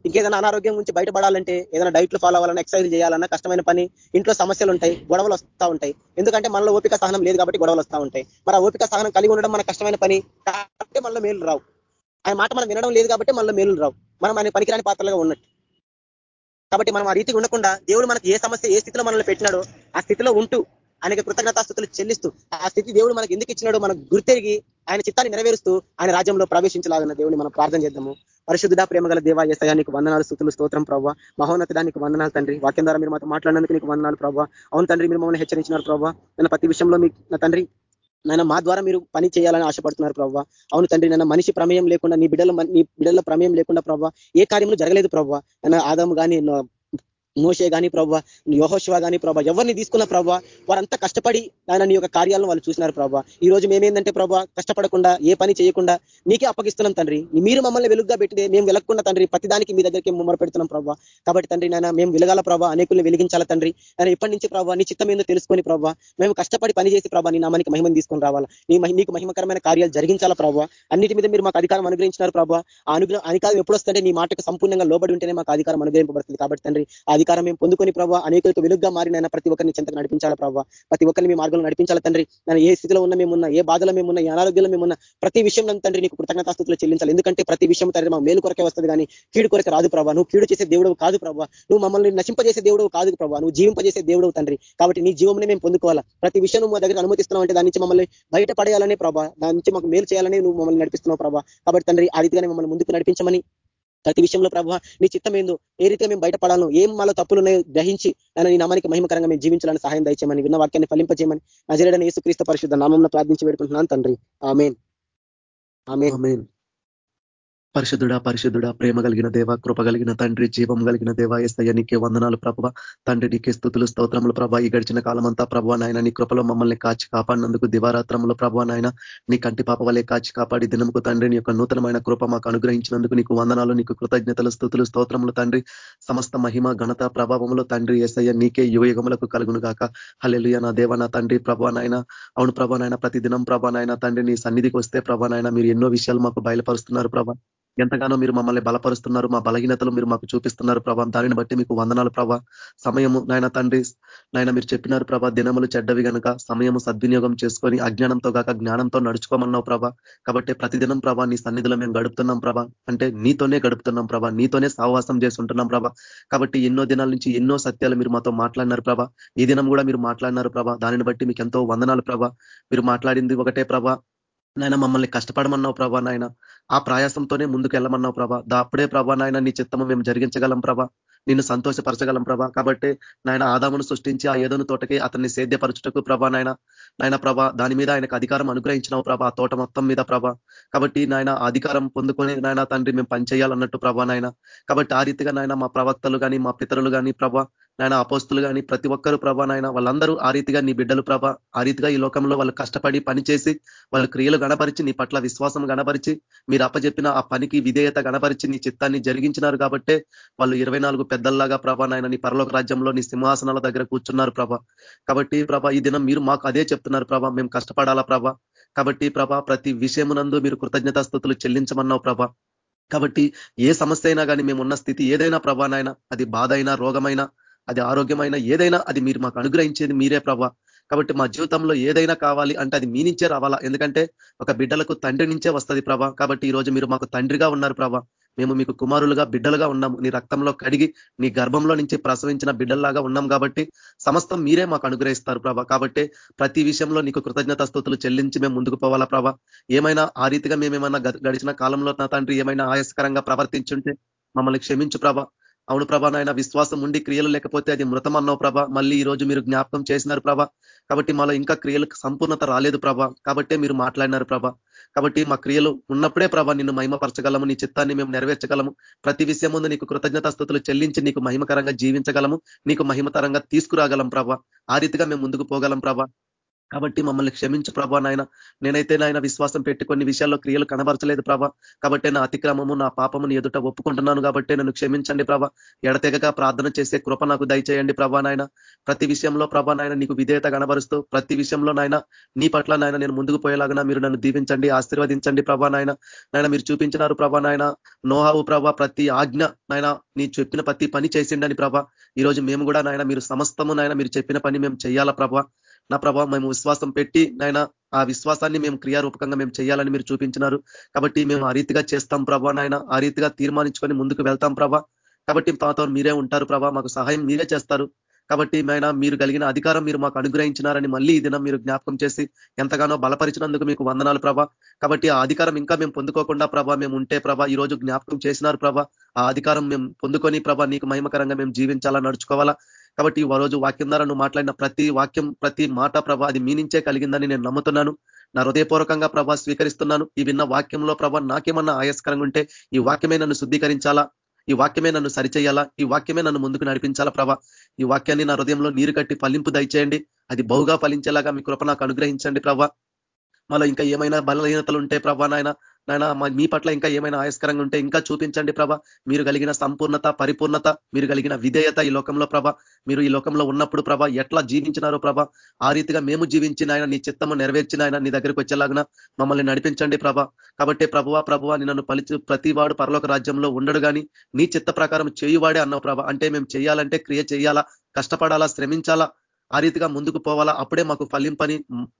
ఇంకేదైనా అనారోగ్యం నుంచి బయటపడాలంటే ఏదైనా డైట్లు ఫాలో అవ్వాలన్నా ఎక్సర్సైజ్ చేయాలన్నా కష్టమైన పని. ఇంట్లో సమస్యలు ఉంటాయి గొడవలు వస్తూ ఉంటాయి. ఎందుకంటే మనలో ఓపిక సహనం లేదు కాబట్టి గొడవలు వస్తూ ఉంటాయి. మరి ఆ ఓపిక సహనం కలిగి ఉండడం మన కష్టమైన పని. కాబట్టి మనలో మేలు రావు. ఆయన మాట మనం వినడం లేదు కాబట్టి మనలో మేలు రావు. మనం ఆయన పనికిరాని పాత్రలుగా ఉన్నట్టు. కాబట్టి మనం ఆ రీతికి ఉండకుండా దేవుడు మనకి ఏ సమస్య ఏ స్థితిలో మనల్ని పెట్టినాడో ఆ స్థితిలో ఉంటూ ఆయనకి కృతజ్ఞతాస్థుతులు చెల్లిస్తూ ఆ స్థితి దేవుడు మనకి ఎందుకు ఇచ్చినాడో మనకు గుర్తెరిగి ఆయన చిత్తాన్ని నెరవేరుస్తూ ఆయన రాజ్యంలో ప్రవేశించలాగన్న దేవుని మనం ప్రార్థన చేద్దాము. పరిశుద్ధ ప్రేమ గల దేవా ఏసయా నీకు వందనాలు స్థుతులు స్తోత్రం ప్రభావ మహోన్నతడా నీకు వందనాలు తండ్రి. వాక్యం ద్వారా మీరు మాతో మాట్లాడినందుకు నీకు వందనాలు ప్రభావ అవును తండ్రి మీరు మమ్మల్ని హెచ్చరించినారు ప్రభావ నేను ప్రతి విషయంలో మీకు నా తండ్రి నాయన మా ద్వారా మీరు పని చేయాలని ఆశపడుతున్నారు ప్రభావ అవును తండ్రి నన్ను మనిషి ప్రమేయం లేకుండా నీ బిడ్డల నీ బిడ్డల ప్రమేయం లేకుండా ప్రభావ ఏ కార్యములు జరగలేదు ప్రభావ నన్ను ఆదాము కానీ మోసే కానీ ప్రభావ యోహోశివ కానీ ప్రభావ ఎవరిని తీసుకున్న ప్రభావ వారంతా కష్టపడి ఆయన నీ యొక్క కార్యాలను వాళ్ళు చూసినారు ప్రభావ ఈ రోజు మేమేందంటే ప్రభావ కష్టపడకుండా ఏ పని చేయకుండా మీకే అప్పగిస్తున్నాం తండ్రి. మీరు మమ్మల్ని వెలుగుగా పెట్టితే మేము వెలగకుండా తండ్రి ప్రతిదానికి మీ దగ్గరికి ముమ్మర పెడుతున్నాం ప్రభావ కాబట్టి తండ్రి నాయన మేము వెలగాల ప్రభావ అనేకుల్ని వెలిగించాల తండ్రి. ఆయన ఇప్పటి నుంచి ప్రభావ నీ చిత్తం ఏందో తెలుసుకొని ప్రభావ మేము కష్టపడి పని చేసి ప్రభావ నీ నామానికి మహిమను తీసుకొని రావాలా. నీ నీకు మహిమకరమైన కార్యాలు జరిగించాలా ప్రభావ అన్నిటి మీద మీరు మాకు అధికారం అనుగ్రహించినారు ప్రభావ ఆ అనుగ్రహం అధికారం ఎప్పుడు వస్తుంటే నీ మాటకు సంపూర్ణంగా లోబడి ఉంటేనే మాకు అధికారం అనుగ్రహింపబడుతుంది. కాబట్టి తండ్రి అధికారం మేము పొందుకొని ప్రభావ అనేకులకు వెలుగ్గా మారినైనా ప్రతి ఒక్కరిని చెంతకు నడిపించాలి ప్రభావ ప్రతి ఒక్కరిని మీ మార్గంలో నడిపించాలి తండ్రి? నేను ఏ స్థితిలో ఉన్న మేమున్నా ఏ బాధలో మేమున్నా ఏ అనారోగ్యంలో మేమున్నా ప్రతి విషయంలో తండ్రి నీకు కృతజ్ఞతాస్థుతులు చెల్లించాలి. ఎందుకంటే ప్రతి విషయం తండ్రి మా మేలు కొరకే వస్తుంది కానీ కీడు కొరకే రాదు ప్రభావ నువ్వు కీడు చేసే దేవుడు కాదు ప్రభావ నువ్వు మమ్మల్ని నశింపజేసే దేవుడు కాదు ప్రభావ నువ్వు జీవింపజేసే దేవుడు తండ్రి. కాబట్టి నీ జీవంలో మేము పొందుకోవాలా. ప్రతి విషయం మా దగ్గర అనుమతిస్తున్నావు అంటే దాని నుంచి మమ్మల్ని బయట పడేయాలనే ప్రభావ దాని నుంచి మాకు మేలు చేయాలని నువ్వు మమ్మల్ని నడిపిస్తున్నావు ప్రభావ కాబట్టి తండ్రి ఆ రీతిగానే మమ్మల్ని ముందుకు నడిపించమని ప్రతి విషయంలో ప్రభావ నీ చిత్తం ఏందో ఏ రీతిగా మేము బయటపడాలను ఏం మాలో తప్పులు ఉన్నాయో గ్రహించి నేను నీ నామానికి మహిమకరంగా మేము జీవించాలని సహాయం దయచేయమని విన్న వాక్యాన్ని ఫలింపజేయమని నజరేడని యేసుక్రీస్తు పరిశుద్ధ నామంలో ప్రార్థించి పెడుకుంటున్నాను తండ్రి. ఆమెన్. ఆమె పరిశుద్ధుడా పరిశుద్ధుడా ప్రేమ కలిగిన దేవ కృప కలిగిన తండ్రి జీవం కలిగిన దేవ ఎస్తయ్య నీకే వందనాలు ప్రభ తండ్రి నీకే స్థుతులు స్తోత్రములు ప్రభ ఈ గడిచిన కాలమంతా ప్రభా నాయన నీ కృపలో మమ్మల్ని కాచి కాపాడినందుకు దివారాత్రములు ప్రభా నాయన. నీ కంటి పాప వలె కాచి కాపాడి దినముకు తండ్రి నీ యొక్క నూతనమైన కృప మాకు అనుగ్రహించినందుకు నీకు వందనాలు నీకు కృతజ్ఞతలు స్థుతులు స్తోత్రములు తండ్రి. సమస్త మహిమ ఘనత ప్రభావములు తండ్రి ఎస్ఐ నీకే యుగములకు కలుగును గాక. హలెలుయ నా దేవ నా తండ్రి ప్రభా నాయన. అవును ప్రభా నాయన ప్రతి దినం ప్రభా నాయన తండ్రి నీ సన్నిధికి వస్తే ప్రభా నాయన మీరు ఎన్నో విషయాలు మాకు బయలుపరుస్తున్నారు ప్రభా ఎంతగానో మీరు మమ్మల్ని బలపరుస్తున్నారు మా బలహీనతలు మీరు మాకు చూపిస్తున్నారు ప్రభా. దానిని బట్టి మీకు వందనాలు ప్రభా. సమయము నాయన తండ్రి నాయన మీరు చెప్పినారు ప్రభా దినములు చెడ్డవి గనుక సమయము సద్వినియోగం చేసుకొని అజ్ఞానంతో కాక జ్ఞానంతో నడుచుకోమన్నావు ప్రభా. కాబట్టి ప్రతిదినం ప్రభా నీ సన్నిధిలో మేము గడుపుతున్నాం ప్రభా. అంటే నీతోనే గడుపుతున్నాం ప్రభా. నీతోనే సహవాసం చేస్తుంటున్నాం ప్రభా. కాబట్టి ఎన్నో దినాల నుంచి ఎన్నో సత్యాలు మీరు మాతో మాట్లాడినారు ప్రభా. ఈ దినం కూడా మీరు మాట్లాడినారు ప్రభా. దానిని బట్టి మీకు ఎంతో వందనాలు ప్రభా. మీరు మాట్లాడింది ఒకటే ప్రభా. నాయన మమ్మల్ని కష్టపడమన్నావు ప్రభా నాయన. ఆ ప్రయాసంతోనే ముందుకు వెళ్ళమన్నావు ప్రభా. దా అప్పుడే ప్రభా నాయన నీ చిత్తము మేము జరిగించగలం ప్రభా. నిన్ను సంతోషపరచగలం ప్రభా. కాబట్టి నాయన ఆదామును సృష్టించి ఆ ఏదోను తోటకి అతన్ని సేద్యపరచుటకు ప్రభా నాయన. నాయన ప్రభా దాని మీద ఆయనకు అధికారం అనుగ్రహించినావు ప్రభా. ఆ తోట మొత్తం మీద ప్రభా. కాబట్టి నాయన అధికారం పొందుకొని నాయన తండ్రి మేము పనిచేయాలన్నట్టు ప్రభా నాయన. కాబట్టి ఆ రీతిగా నాయన మా ప్రవక్తలు కానీ మా పితరులు కానీ ప్రభా నాయన అపోస్తులు కానీ ప్రతి ఒక్కరు ప్రభా నాయన వాళ్ళందరూ ఆ రీతిగా నీ బిడ్డలు ప్రభా ఆ రీతిగా ఈ లోకంలో వాళ్ళు కష్టపడి పనిచేసి వాళ్ళ క్రియలు గణపరిచి నీ పట్ల విశ్వాసం గణపరిచి మీరు అప్పచెప్పిన ఆ పనికి విధేయత గణపరిచి నీ చిత్తాన్ని జరిగించినారు కాబట్టే వాళ్ళు ఇరవై నాలుగు పెద్దల్లాగా ప్రభా నాయన నీ పరలోక రాజ్యంలో నీ సింహాసనాల దగ్గర కూర్చున్నారు ప్రభా. కాబట్టి ప్రభ ఈ దినం మీరు మాకు అదే చెప్తున్నారు ప్రభా మేము కష్టపడాలా ప్రభా. కాబట్టి ప్రభా ప్రతి విషయమునందు మీరు కృతజ్ఞతాస్థుతులు చెల్లించమన్నావు ప్రభా. కాబట్టి ఏ సమస్య అయినా కానీ మేము ఉన్న స్థితి ఏదైనా ప్రభానైనా అది బాధ అయినా రోగమైనా అది ఆరోగ్యమైన ఏదైనా అది మీరు మాకు అనుగ్రహించేది మీరే ప్రభా. కాబట్టి మా జీవితంలో ఏదైనా కావాలి అంటే అది మీ నుంచే రావాలా? ఎందుకంటే ఒక బిడ్డలకు తండ్రి నుంచే వస్తుంది ప్రభా. కాబట్టి ఈ రోజు మీరు మాకు తండ్రిగా ఉన్నారు ప్రభా. మేము మీకు కుమారులుగా బిడ్డలుగా ఉన్నాము. నీ రక్తంలో కడిగి నీ గర్భంలో నుంచి ప్రసవించిన బిడ్డల్లాగా ఉన్నాం కాబట్టి సమస్తం మీరే మాకు అనుగ్రహిస్తారు ప్రభా. కాబట్టి ప్రతి విషయంలో నీకు కృతజ్ఞత స్థుతులు చెల్లించి మేము ముందుకు పోవాలా ప్రభా. ఏమైనా ఆ రీతిగా మేమేమైనా గడిచిన కాలంలో నా తండ్రి ఏమైనా ఆయస్కరంగా ప్రవర్తించుంటే మమ్మల్ని క్షమించు ప్రభా. అవును ప్రభా నాయన విశ్వాసం ఉండి క్రియలు లేకపోతే అది మృతం అన్నావు ప్రభా. మళ్ళీ ఈ రోజు మీరు జ్ఞాపకం చేసినారు ప్రభా. కాబట్టి మాలో ఇంకా క్రియలకు సంపూర్ణత రాలేదు ప్రభ. కాబట్టే మీరు మాట్లాడినారు ప్రభా. కాబట్టి మా క్రియలు ఉన్నప్పుడే ప్రభా నిన్ను మహిమపరచగలము. నీ చిత్తాన్ని మేము నెరవేర్చగలము. ప్రతి విషయం ముందు నీకు కృతజ్ఞతస్థుతులు చెల్లించి నీకు మహిమకరంగా జీవించగలము. నీకు మహిమతరంగా తీసుకురాగలం ప్రభా. ఆ రీతిగా మేము ముందుకు పోగలం ప్రభా. కాబట్టి మమ్మల్ని క్షమించు ప్రభా నాయన. నేనైతే నాయన విశ్వాసం పెట్టి కొన్ని విషయాల్లో క్రియలు కనబరచలేదు ప్రభా. కాబట్టి నా అతిక్రమము నా పాపమును ఎదుట ఒప్పుకుంటున్నాను కాబట్టి నన్ను క్షమించండి ప్రభా. ఎడతెగక ప్రార్థన చేసే కృప నాకు దయచేయండి ప్రభా నాయన. ప్రతి విషయంలో ప్రభా నాయన నీకు విధేయత కనబరుస్తూ ప్రతి విషయంలో నాయన నీ పట్ల నాయన నేను ముందుకు పోయేలాగా మీరు నన్ను దీవించండి ఆశీర్వదించండి ప్రభా నాయన. నాయన మీరు చూపించినారు ప్రభా నాయన. నోహావు ప్రభా ప్రతి ఆజ్ఞ నాయన నీ చెప్పిన ప్రతి పని చేసిండని ప్రభా. ఈరోజు మేము కూడా నాయన మీరు సమస్తము నాయన మీరు చెప్పిన పని మేము చేయాలా ప్రభా. నా ప్రభా మేము విశ్వాసం పెట్టి నాయన ఆ విశ్వాసాన్ని మేము క్రియారూపకంగా మేము చేయాలని మీరు చూపించినారు. కాబట్టి మేము ఆ రీతిగా చేస్తాం ప్రభా నాయన ఆ రీతిగా తీర్మానించుకొని ముందుకు వెళ్తాం ప్రభా. కాబట్టి మాతో మీరే ఉంటారు ప్రభా మాకు సహాయం మీరే చేస్తారు. కాబట్టి నాయన మీరు కలిగిన అధికారం మీరు మాకు అనుగ్రహించినారని మళ్ళీ ఈ దినం మీరు జ్ఞాపకం చేసి ఎంతగానో బలపరిచినందుకు మీకు వందనాలు ప్రభా. కాబట్టి ఆ అధికారం ఇంకా మేము పొందుకోకుండా ప్రభా మేము ఉంటే ప్రభా ఈ రోజు జ్ఞాపకం చేసినారు ప్రభా. ఆ అధికారం మేము పొందుకొని ప్రభా నీకు మహిమకరంగా మేము జీవించాలా నడుచుకోవాలా. కాబట్టి ఈ రోజు వాక్యం ద్వారా నువ్వు మాట్లాడిన ప్రతి వాక్యం ప్రతి మాట ప్రభా అది మీనించే కలిగిందని నేను నమ్ముతున్నాను. నా హృదయపూర్వకంగా ప్రభా స్వీకరిస్తున్నాను. ఈ విన్న వాక్యంలో ప్రభా నాకేమన్నా ఆయాస్కరంగా ఉంటే ఈ వాక్యమే నన్ను శుద్ధీకరించాలా? ఈ వాక్యమే నన్ను సరిచేయాలా? ఈ వాక్యమే నన్ను ముందుకు నడిపించాలా ప్రభా? ఈ వాక్యాన్ని నా హృదయంలో నీరు కట్టి ఫలింపు దయచేయండి. అది బహుగా ఫలించేలాగా మీ కృప నాకు అనుగ్రహించండి ప్రభా. మళ్ళీ ఇంకా ఏమైనా బలహీనతలు ఉంటే ప్రభా నాయన నాయన మీ పట్ల ఇంకా ఏమైనా ఆయస్కరంగా ఉంటే ఇంకా చూపించండి ప్రభ. మీరు కలిగిన సంపూర్ణత పరిపూర్ణత మీరు కలిగిన విధేయత ఈ లోకంలో ప్రభ. మీరు ఈ లోకంలో ఉన్నప్పుడు ప్రభ ఎట్లా జీవించినారో ప్రభ. ఆ రీతిగా మేము జీవించిన ఆయన నీ చిత్తము నెరవేర్చిన ఆయన నీ దగ్గరికి వచ్చేలాగా మమ్మల్ని నడిపించండి ప్రభ. కాబట్టి ప్రభువా ప్రభువా నన్ను పలిచి ప్రతి వాడు పరలోక రాజ్యంలో ఉండడు కానీ నీ చిత్త ప్రకారం చేయువాడే అన్నావు ప్రభ. అంటే మేము చేయాలంటే క్రియ చేయాలా? కష్టపడాలా? శ్రమించాలా? ఆ రీతిగా ముందుకు పోవాలా? అప్పుడే మాకు ఫలింపని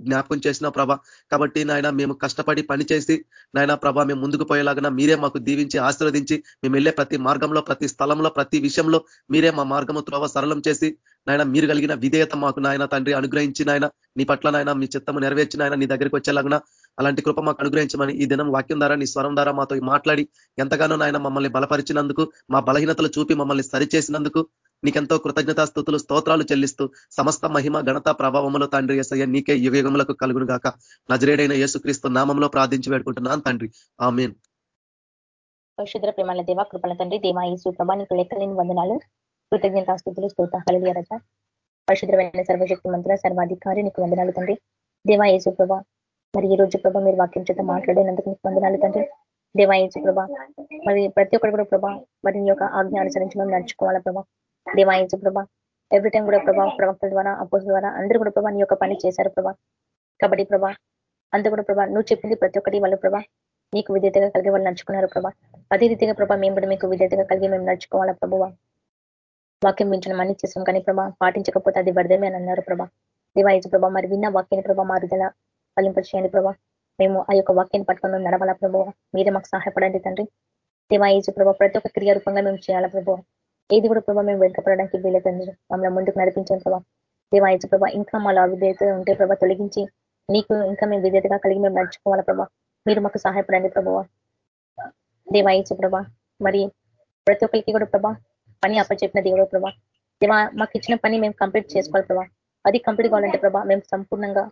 జ్ఞాపకం చేసిన ప్రభ. కాబట్టి నాయన మేము కష్టపడి పని చేసి నాయన ప్రభ మేము ముందుకు పోయేలాగా మీరే మాకు దీవించి ఆశీర్వదించి మేము వెళ్ళే ప్రతి మార్గంలో ప్రతి స్థలంలో ప్రతి విషయంలో మీరే మా మార్గము త్రోవ సరళం చేసి నాయన మీరు కలిగిన విధేయత మాకు నాయన తండ్రి అనుగ్రహించి నాయన నీ పట్ల నాయన మీ చిత్తము నెరవేర్చి నాయన నీ దగ్గరికి వచ్చేలాగన అలాంటి కృప మాకు అనుగ్రహించమని ఈ దినం వాక్యం ద్వారా నీ స్వరం ద్వారా మాతో మాట్లాడి ఎంతగానో నాయన మమ్మల్ని బలపరిచినందుకు మా బలహీనతలు చూపి మమ్మల్ని సరిచేసినందుకు నీకెంతో కృతజ్ఞతాస్థుతులు స్తోత్రాలు చెల్లిస్తూ సమస్త మహిమ ఘనత ప్రభావములు తండ్రి ఎసయ్య నీకే యుగములకు కలుగును గాక నజరేడైన యేసుక్రీస్తు నామంలో ప్రార్థించి పెట్టుకుంటున్నాను తండ్రి. ఆమెన్. పరిశుద్ర ప్రేమాల దేవ కృపల తండ్రి దేవా ఈ ప్రభా నీకు లెక్కలేని వందనాలు. కృతజ్ఞతాస్థుతులు స్తోత హళలి రజ పరిశుద్రమైన సర్వశక్తి మంత్రుల సర్వాధికారి నీకు వందనాలు తండ్రి. దేవా ఏ సూప్రభ మరి ఈ రోజు ప్రభ మీరు వాక్యం చేత మాట్లాడినందుకు నీకు వందనాలు తండ్రి. దేవా ప్రభా మరి ప్రతి ఒక్కరు కూడా ప్రభా మరి యొక్క ఆజ్ఞ అనుసరించి మేము నడుచుకోవాలా ప్రభా. దేవా ప్రభా. ఎవ్రీ టైం కూడా ప్రభా ప్రవక్తల ద్వారా అపోజ్ ద్వారా అందరూ కూడా ప్రభా నీ యొక్క పని చేశారు ప్రభా. కాబట్టి ప్రభా అందరూ కూడా ప్రభా నువ్వు చెప్పింది ప్రతి ఒక్కటి వాళ్ళు ప్రభా నీకు విధేతగా కలిగి వాళ్ళు నడుచుకున్నారు ప్రభా. అదే రీతిగా ప్రభా మేము కూడా మీకు విధేతగా కలిగి మేము నడుచుకోవాలా ప్రభువ? వాక్యం మించిన మనీ చేసాం కానీ ప్రభా పాటించకపోతే అది వరదమే అని అన్నారు ప్రభా. దేవాయచు ప్రభా. మరి విన్న వాక్యాన్ని ప్రభా మారుదల ఫలింపచేయండి ప్రభా. మేము ఆ యొక్క వాక్యాన్ని పట్టుకొని మేము నడవాలా ప్రభావ? మీరే మాకు సహాయపడండి తండ్రి. దేవాయచు ప్రభా. ప్రతి ఒక్క క్రియారూపంగా మేము చేయాలా ప్రభువ? ఏది కూడా ప్రభావ మేము వెనుకపడడానికి వీలైతుంది మమ్మల్ని ముందుకు నడిపించాను ప్రభావ దేవాయచు ప్రభా ఇంకా మాలో అవిధేత ఉంటే ప్రభా తొలగించి నీకు ఇంకా మేము విధేతగా కలిగి మేము నడుచుకోవాలా ప్రభా. మీరు మాకు సహాయపడండి ప్రభావ దేవాయచు ప్రభా మరి ప్రతి ఒక్కరికి కూడా ప్రభా పని అప్పచెప్పిన దేవుడు ప్రభా. దేవా మాకు ఇచ్చిన పని మేము కంప్లీట్ చేసుకోవాలి ప్రభా. అది కంప్లీట్ కావాలంటే ప్రభా మేము సంపూర్ణంగా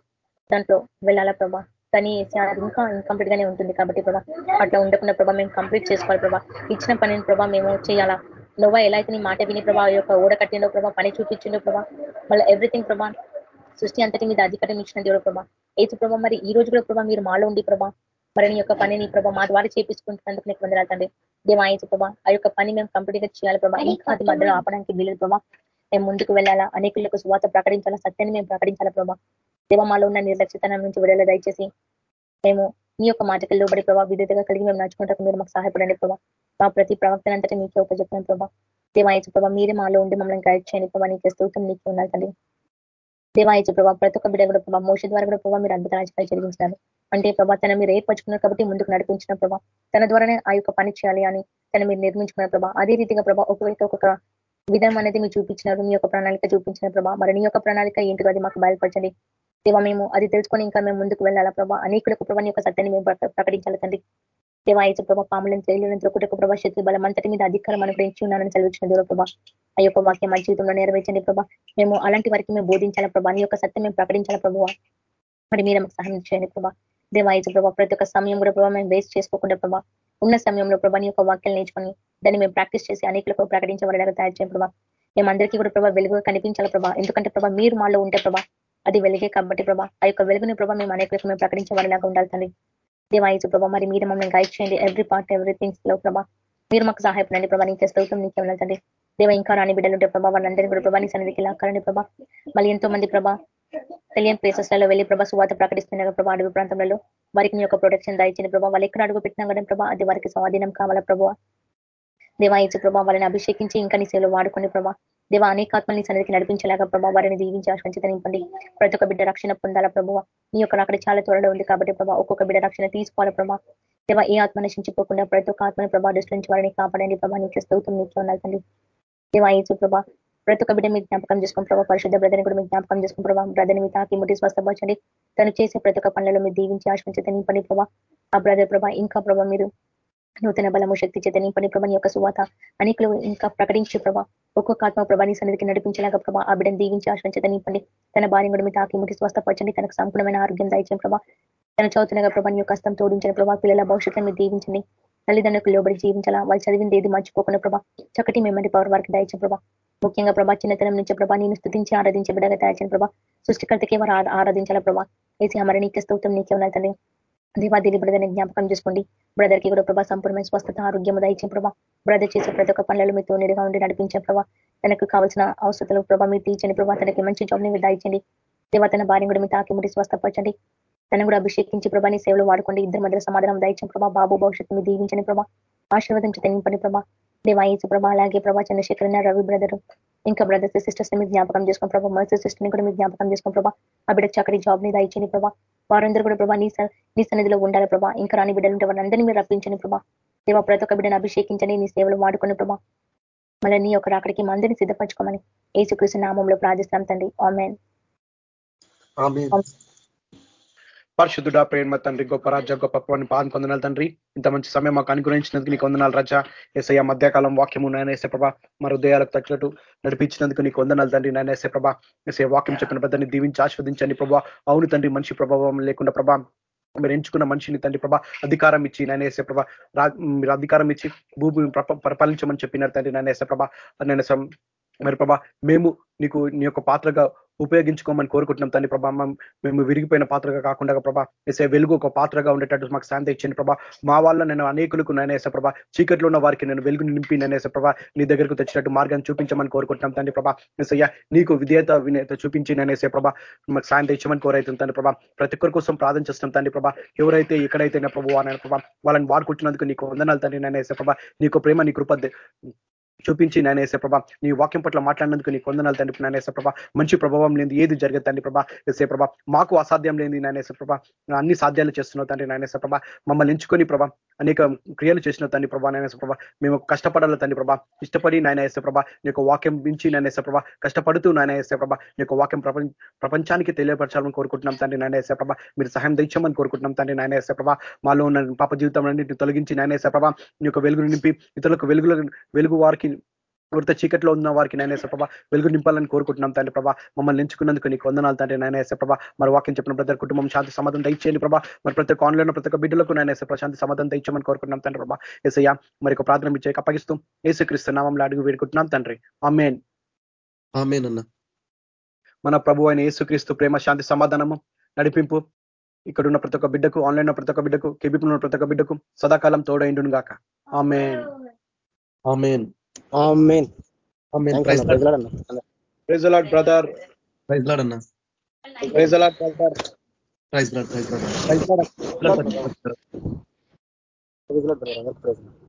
దాంట్లో వెళ్ళాలా ప్రభా. కానీ అది ఇంకా ఇన్కంప్లీట్ గానే ఉంటుంది కాబట్టి ప్రభా అట్లా ఉండకుండా ప్రభా మేము కంప్లీట్ చేసుకోవాలి ప్రభా. ఇచ్చిన పనిని ప్రభా మేము చేయాలా? నువ్వా ఎలా అయితే నీ మాట విని ప్రభా యొక్క ఓడ కట్టిండో ప్రభా పని చూపించిండో ప్రభా మళ్ళీ ఎవ్రీథింగ్ ప్రభా సృష్టి అంతటి మీద అధికారం ఇచ్చిన దేవుడు ప్రభా? ఏసు ప్రభా మరి ఈ రోజు కూడా ప్రభా మీరు మాలో ఉండి ప్రభా మరి నీ యొక్క పనిని ప్రభా మా ద్వారా చేపించుకుంటున్నందుకు నీకు వందరాలు తండ్రి. ఏసు ప్రభా ఆ యొక్క పని మేము కంప్లీట్గా చేయాలి ప్రభా. ఇంకా అది మధ్యలో ఆపడానికి వీలేదు ప్రభా. మేము ముందుకు వెళ్ళాలా? అనేకులకు శువాత ప్రకటించాలా? సత్యాన్ని మేము ప్రకటించాలా ప్రభా? దేవ మాలో ఉన్న నిర్లక్ష్యతనం నుంచి విడుదల దయచేసి మేము మీ యొక్క మాటకి లోబడి ప్రభావ విధేతగా కలిగి మేము నడుచుకుంటాం మీరు మాకు సహాయపడండి ప్రభావ మా ప్రతి ప్రవక్తన అంతటా మీకే ఉపజెప్పిన ప్రభావ దేవాయచు ప్రభావ మీరే మాలో ఉండి మమ్మల్ని గైడ్ చేయండి ప్రభావ నీకే స్థూతం నీకు ఉన్నారు తండ్రి. దేవాయచు ప్రభావ ప్రతి ఒక్క బిడ్డ కూడా ప్రభావ మోష ద్వారా కూడా ప్రభావ మీరు అద్భుత రాజకాలు జరిగించినారు. అంటే ప్రభా తన మీరు ఏర్పరచుకున్నారు కాబట్టి ముందుకు నడిపించిన ప్రభా. తన ద్వారానే ఆ యొక్క పని చేయాలి అని తను మీరు నిర్మించుకున్న ప్రభా. అదే రీతిగా ప్రభా ఒకవైతే ఒక్కొక్క విధం అనేది మీరు చూపించినారు. మీ యొక్క ప్రణాళిక చూపించిన ప్రభా. మరి నీ యొక్క ప్రణాళిక ఏంటిదో అది మాకు బయలుపరచండి. దేవా మేము అది తెలుసుకొని ఇంకా మేము ముందుకు వెళ్ళాలా ప్రభా? అనేకులకు ప్రభా యొక్క సత్యాన్ని మేము ప్రకటించాలి తండ్రి. దేవాయచ ప్రభా పాములను తేలిన ప్రభా శత్రు బలం అంతటి మీద అధికారం అనుగ్రహించి ఉన్నానని చదివించిన దేవ ప్రభా. ఆ యొక్క వాక్యం మా జీవితంలో నెరవేర్చండి ప్రభా. మేము అలాంటి వారికి మేము బోధించాలా ప్రభా? నీ యొక్క సత్యం మేము ప్రకటించాలా ప్రభావ మరి మీరు మాకు సహాయం చేయండి ప్రభా. దేవాయచ ప్రభా ప్రతి ఒక్క సమయం కూడా ప్రభావ మేము వేస్ట్ చేసుకోకుండా ప్రభా ఉన్న సమయంలో ప్రభా నీ యొక్క వాక్యాలు నేర్చుకొని దాన్ని మేము ప్రాక్టీస్ చేసి అనేకులకు ప్రకటించబడేలాగా తయారు చేయండి ప్రభా. మేమందరికీ కూడా ప్రభావ వెలుగు కనిపించాలి ప్రభా? ఎందుకంటే ప్రభా మీరు మాలో ఉంటే ప్రభా అది వెలిగే కాబట్టి ప్రభా ఆ యొక్క వెలుగుని ప్రభా మేము అనేక మేము ప్రకటించే ఉండాలి తండ్రి దేవాయచు ప్రభా మరి మీరు మమ్మల్ని గైడ్ చేయండి ఎవ్రీ పార్ట్ ఎవ్రీథింగ్స్లో ప్రభా. మీరు మాకు సహాయపడండి ప్రభా నీకే స్థౌతం నీకే ఉండాలి దేవ ఇంకా రాని బిడ్డలు ఉంటే ప్రభా వాళ్ళందరినీ కూడా ప్రభా నీ సన్నిధికి లాక్కారండి ప్రభా. మళ్ళీ ఎంతో మంది ప్రభా తెలియని ప్లేసెస్లలో వెళ్ళి ప్రభా సువాత ప్రకటిస్తున్నారు ప్రభా అడవి ప్రాంతంలో. వారికి నీ యొక్క ప్రొటెక్షన్ దాయించిన ప్రభా. వాళ్ళు ఎక్కడ అడుగు పెట్టినా కానీ ప్రభా అది వారికి స్వాధీనం కావాలా ప్రభా. దేవాయచు ప్రభా వాళ్ళని అభిషేకించి ఇంకా నీ సేవలు వాడుకుని ప్రభా. దేవ అనేకాత్మని సన్నిధికి నడిపించలేక ప్రభావ వారిని దీవించి ఆశ్వంచిత ప్రతి ఒక్క బిడ్డ రక్షణ పొందాలా ప్రభావ మీ యొక్క అక్కడ చాలా త్వరలో ఉంది కాబట్టి ప్రభావ ఒక్కొక్క బిడ్డ రక్షణ తీసుకోవాలి ప్రభావ దేవ ఏ ఆత్మ నశించిపోకుండా ప్రతి ఒక్క ఆత్మని ప్రభావ దృష్టి నుంచి వారిని కాపాడండి ప్రభా. నీకు స్తోత్రం నీకే ఉండాలండి తండ్రి ఏసు ప్రభా ప్రతి ఒక్క బిడ్డ మీ జ్ఞాపకం చేసుకుని ప్రభావ పరిశుద్ధ బ్రదర్ని కూడా మీ జ్ఞాపకం చేసుకుని ప్రభావ బ్రదర్ని మీ తాకి ముట్టి స్వస్థపరచండి. తను చేసే ప్రతి ఒక్క పనులలో మీరు దీవించి ఆశ్వంచిత నింపండి ప్రభావ ఆ బ్రదర్ ప్రభా ఇంకా ప్రభావ మీరు నూతన బలము శక్తి చేత నింపని ప్రభాని యొక్క సువాత అనేకులు ఇంకా ప్రకటించే ప్రభా. ఒక్కొక్క ఆత్మ ప్రభాని సన్నిధికి నడిపించలేక ప్రభా ఆ బిడ్డను దీవించి ఆశ్రయించేత నింపండి. తన భార్య కూడా మీ తాకి ముట్టి స్వస్థపరచండి. తనకు సంపూర్ణమైన ఆరోగ్యం దాయించిన ప్రభా. తన చదువుతున్నగా ప్రభాని యొక్క హస్తం తోడించిన ప్రభా. పిల్లల భవిష్యత్తును మీరు దీవించండి. తల్లిదండ్రులకు లోబడి జీవించాలా? వాళ్ళు చదివింది ఏది మర్చిపోకుండా ప్రభా చక్కటి మెమరీ పవర్ వారికి దాయించిన ప్రభా. ముఖ్యంగా ప్రభా చిన్నతనం నుంచి ప్రభా నేను స్థుతించి ఆరాధించే బిడ్డగా తయారు ప్రభా. సృష్టికర్తకే వారు ఆరాధించాల ప్రభా? ఏసీ అమర స్తోత్రం నీకే ఉన్నాయి తండ్రి దేవా దిలి బ్రదర్ని జ్ఞాపకం చేసుకోండి. బ్రదర్కి కూడా ప్రభా సంపూర్ణమైన స్వస్థత ఆరోగ్యం దయచే ప్రభా. బ్రదర్ చేసే ప్రతి ఒక్క పనులలో మీతో నిడిగా ఉండి నడిపించే ప్రభా. తనకు కావాల్సిన అవసరతలు ప్రభా మీరు తీర్చండి ప్రభా. తనకి మంచి జాబ్ని మీరు దాయించండి దేవా తన భార్య కూడా మీ తాకి ముడి స్వస్థపరచండి. తను కూడా అభిషేకించి ప్రభా నీ సేవలు వాడుకోండి. ఇద్దరు మధ్య సమాధానం దాయించిన ప్రభా. బాబు భవిష్యత్తు మీరు దీవించండి ప్రభా. ఆశీర్వదించి తెనింపండి ప్రభా. దేవాయసు ప్రభా అలాగే ప్రభా చంద్రశేఖర్ రవి బ్రదర్ ఇంకా బ్రదర్స్ సిస్టర్స్ని మీరు జ్ఞాపకం చేసుకోండి ప్రభా. మర్సీ సిస్టర్ని కూడా మీరు జ్ఞాపకం చేసుకోండి ప్రభా. ఆ బిడ్డ చక్కటి జాబ్ని దాయించండి ప్రభా. వారందరూ కూడా ప్రభా నీ నీ సన్నిధిలో ఉండాలి ప్రభా. ఇంకా రాని బిడ్డలు ఉంటే వారందరినీ మీరు రప్పించండి ప్రభా. దేవా ప్రతి ఒక్క బిడ్డను అభిషేకించండి. నీ సేవలు వాడుకుని ప్రభా. మళ్ళీ నీ యొక్క అక్కడికి మందిని సిద్ధపరచుకోమని ఏసుకృష్ణ నామంలో ప్రార్థిస్తాం తండ్రి. ఆమెన్ పరిశుద్ధుడా ప్రేమ తండ్రి గొప్ప రాజ గొప్ప పవన్ పాదం కొందనాలు తండ్రి. ఇంత మంచి సమయం మాకు అనుగ్రహించినందుకు నీకు వందనాలు రజ. ఏసయ్య మధ్యకాలం వాక్యము నాయన ఏసే ప్రభా మా హృదయాలకు తగ్గట్టు నడిపించినందుకు నీకు వందనాలు తండ్రి నాయన ఏసే ప్రభా. ఏసే వాక్యం చెప్పిన పెద్దని దీవించి ఆస్వాదించండి ప్రభా. అవును తండ్రి మనిషి ప్రభావం లేకుండా ప్రభా మీరు ఎంచుకున్న మనిషిని తండ్రి ప్రభా అధికారం ఇచ్చి నాయన వేసే ప్రభా మీరు అధికారం ఇచ్చి భూమిని పరిపాలించమని చెప్పినారు తండ్రి నాయన వేసే ప్రభా. నేను మరి ప్రభా మేము నీకు నీ యొక్క పాత్రగా ఉపయోగించుకోమని కోరుకుంటున్నాం తండ్రి ప్రభా. మేము విరిగిపోయిన పాత్రగా కాకుండా ప్రభా ఎసే వెలుగు ఒక పాత్రగా ఉండేటట్టు మాకు శాంతి ఇచ్చింది ప్రభా. మా వల్ల నేను అనేకులకు నేనేసే ప్రభా చీకట్లో ఉన్న వారికి నేను వెలుగు నింపి నేనేసే ప్రభా నీ దగ్గరకు తెచ్చినట్టు మార్గాన్ని చూపించమని కోరుకుంటున్నాం తండ్రి ప్రభా. ఎసయ్య నీకు విధేయత వినేత చూపించి నేనేసే ప్రభా మాకు శాంతి ఇచ్చమని కోరైతుంది తండ్రి ప్రభా. ప్రతి ఒక్కరి కోసం ప్రార్థన చేస్తున్నాం తండ్రి ప్రభా. ఎవరైతే ఎక్కడైతే ప్రభు ఆయన ప్రభా వాళ్ళని వాడుకుంటున్నందుకు నీకు వందనాలు తండ్రి నేనేసే ప్రభా. నీకు ప్రేమ నీ కృప చూపించి నాయన వేసే నీ వాక్యం పట్ల మాట్లాడినందుకు నీ కొందనాలు తండ్రి నాయన వేసే మంచి ప్రభావం లేని ఏది జరగదు తండ్రి ప్రభా. వేసే మాకు అసాధ్యం లేని నాయన వేసే అన్ని సాధ్యాలు చేస్తున్నావు తండ్రి నాయన వేసే మమ్మల్ని ఎంచుకొని ప్రభా అనేక క్రియలు చేసిన తండ్రి ప్రభా నాయన ప్రభా మేము కష్టపడాలి తండ్రి ప్రభా ఇష్టపడి నాయన వేసే ప్రభా నీ యొక్క వాక్యం మించి నాయన వేసే కష్టపడుతూ నాయన వేసే నీ యొక్క వాక్యం ప్రపంచానికి తెలియపరచాలని కోరుకుంటున్నాం తండ్రి నాయన వేసే మీరు సహాయం దించమని కోరుకుంటున్నాం తండ్రి నాయన వేసే మాలో ఉన్న పాప జీవితం అన్నింటిని తొలగించి నాయన వేసే నీ యొక్క వెలుగు నింపి ఇతరులకు వెలుగులో వెలుగు వారికి ఎవరితో చీకట్లో ఉన్న వారికి నాయనేస ప్రభా వెలుగు నింపాలని కోరుకుంటున్నాం తండ్రి ప్రభా. మమ్మల్ని ఎంచుకున్నందుకు నీకు వందనాలు తండ్రి నాయనేస ప్రభా. మరి వాక్యం చెప్పిన ప్రతి కుటుంబం శాంతి సమాధానం దయచేయండి ప్రభా. మరి ప్రతి ఒక్క ఆన్లైన్ ప్రతి ఒక్క బిడ్డలకు నాయనేస శాంతి సమాధానం దయచేయమని కోరుకుంటున్నాం తండ్రి ప్రభా. ఏసయ్య మరి ఒక ప్రార్థన ఇచ్చే అప్పగిస్తూ ఏసుక్రీస్తు నామంలో అడుగు వేడుకుంటున్నాం తండ్రి. అమ్మేన్ అన్న. మన ప్రభు అయిన యేసుక్రీస్తు ప్రేమ శాంతి సమాధానము నడిపింపు ఇక్కడ ఉన్న ప్రతి ఒక్క బిడ్డకు ఆన్లైన్ ప్రతి ఒక్క బిడ్డకు కేబీపీ ఉన్న ప్రతి ఒక్క బిడ్డకు సదాకాలం తోడైండును గాక amen amen. Amen. Praise praise the Lord brother praise Lord అన్న. Praise the Lord brother praise Lord praise Lord praise the Lord praise Lord brother praise Lord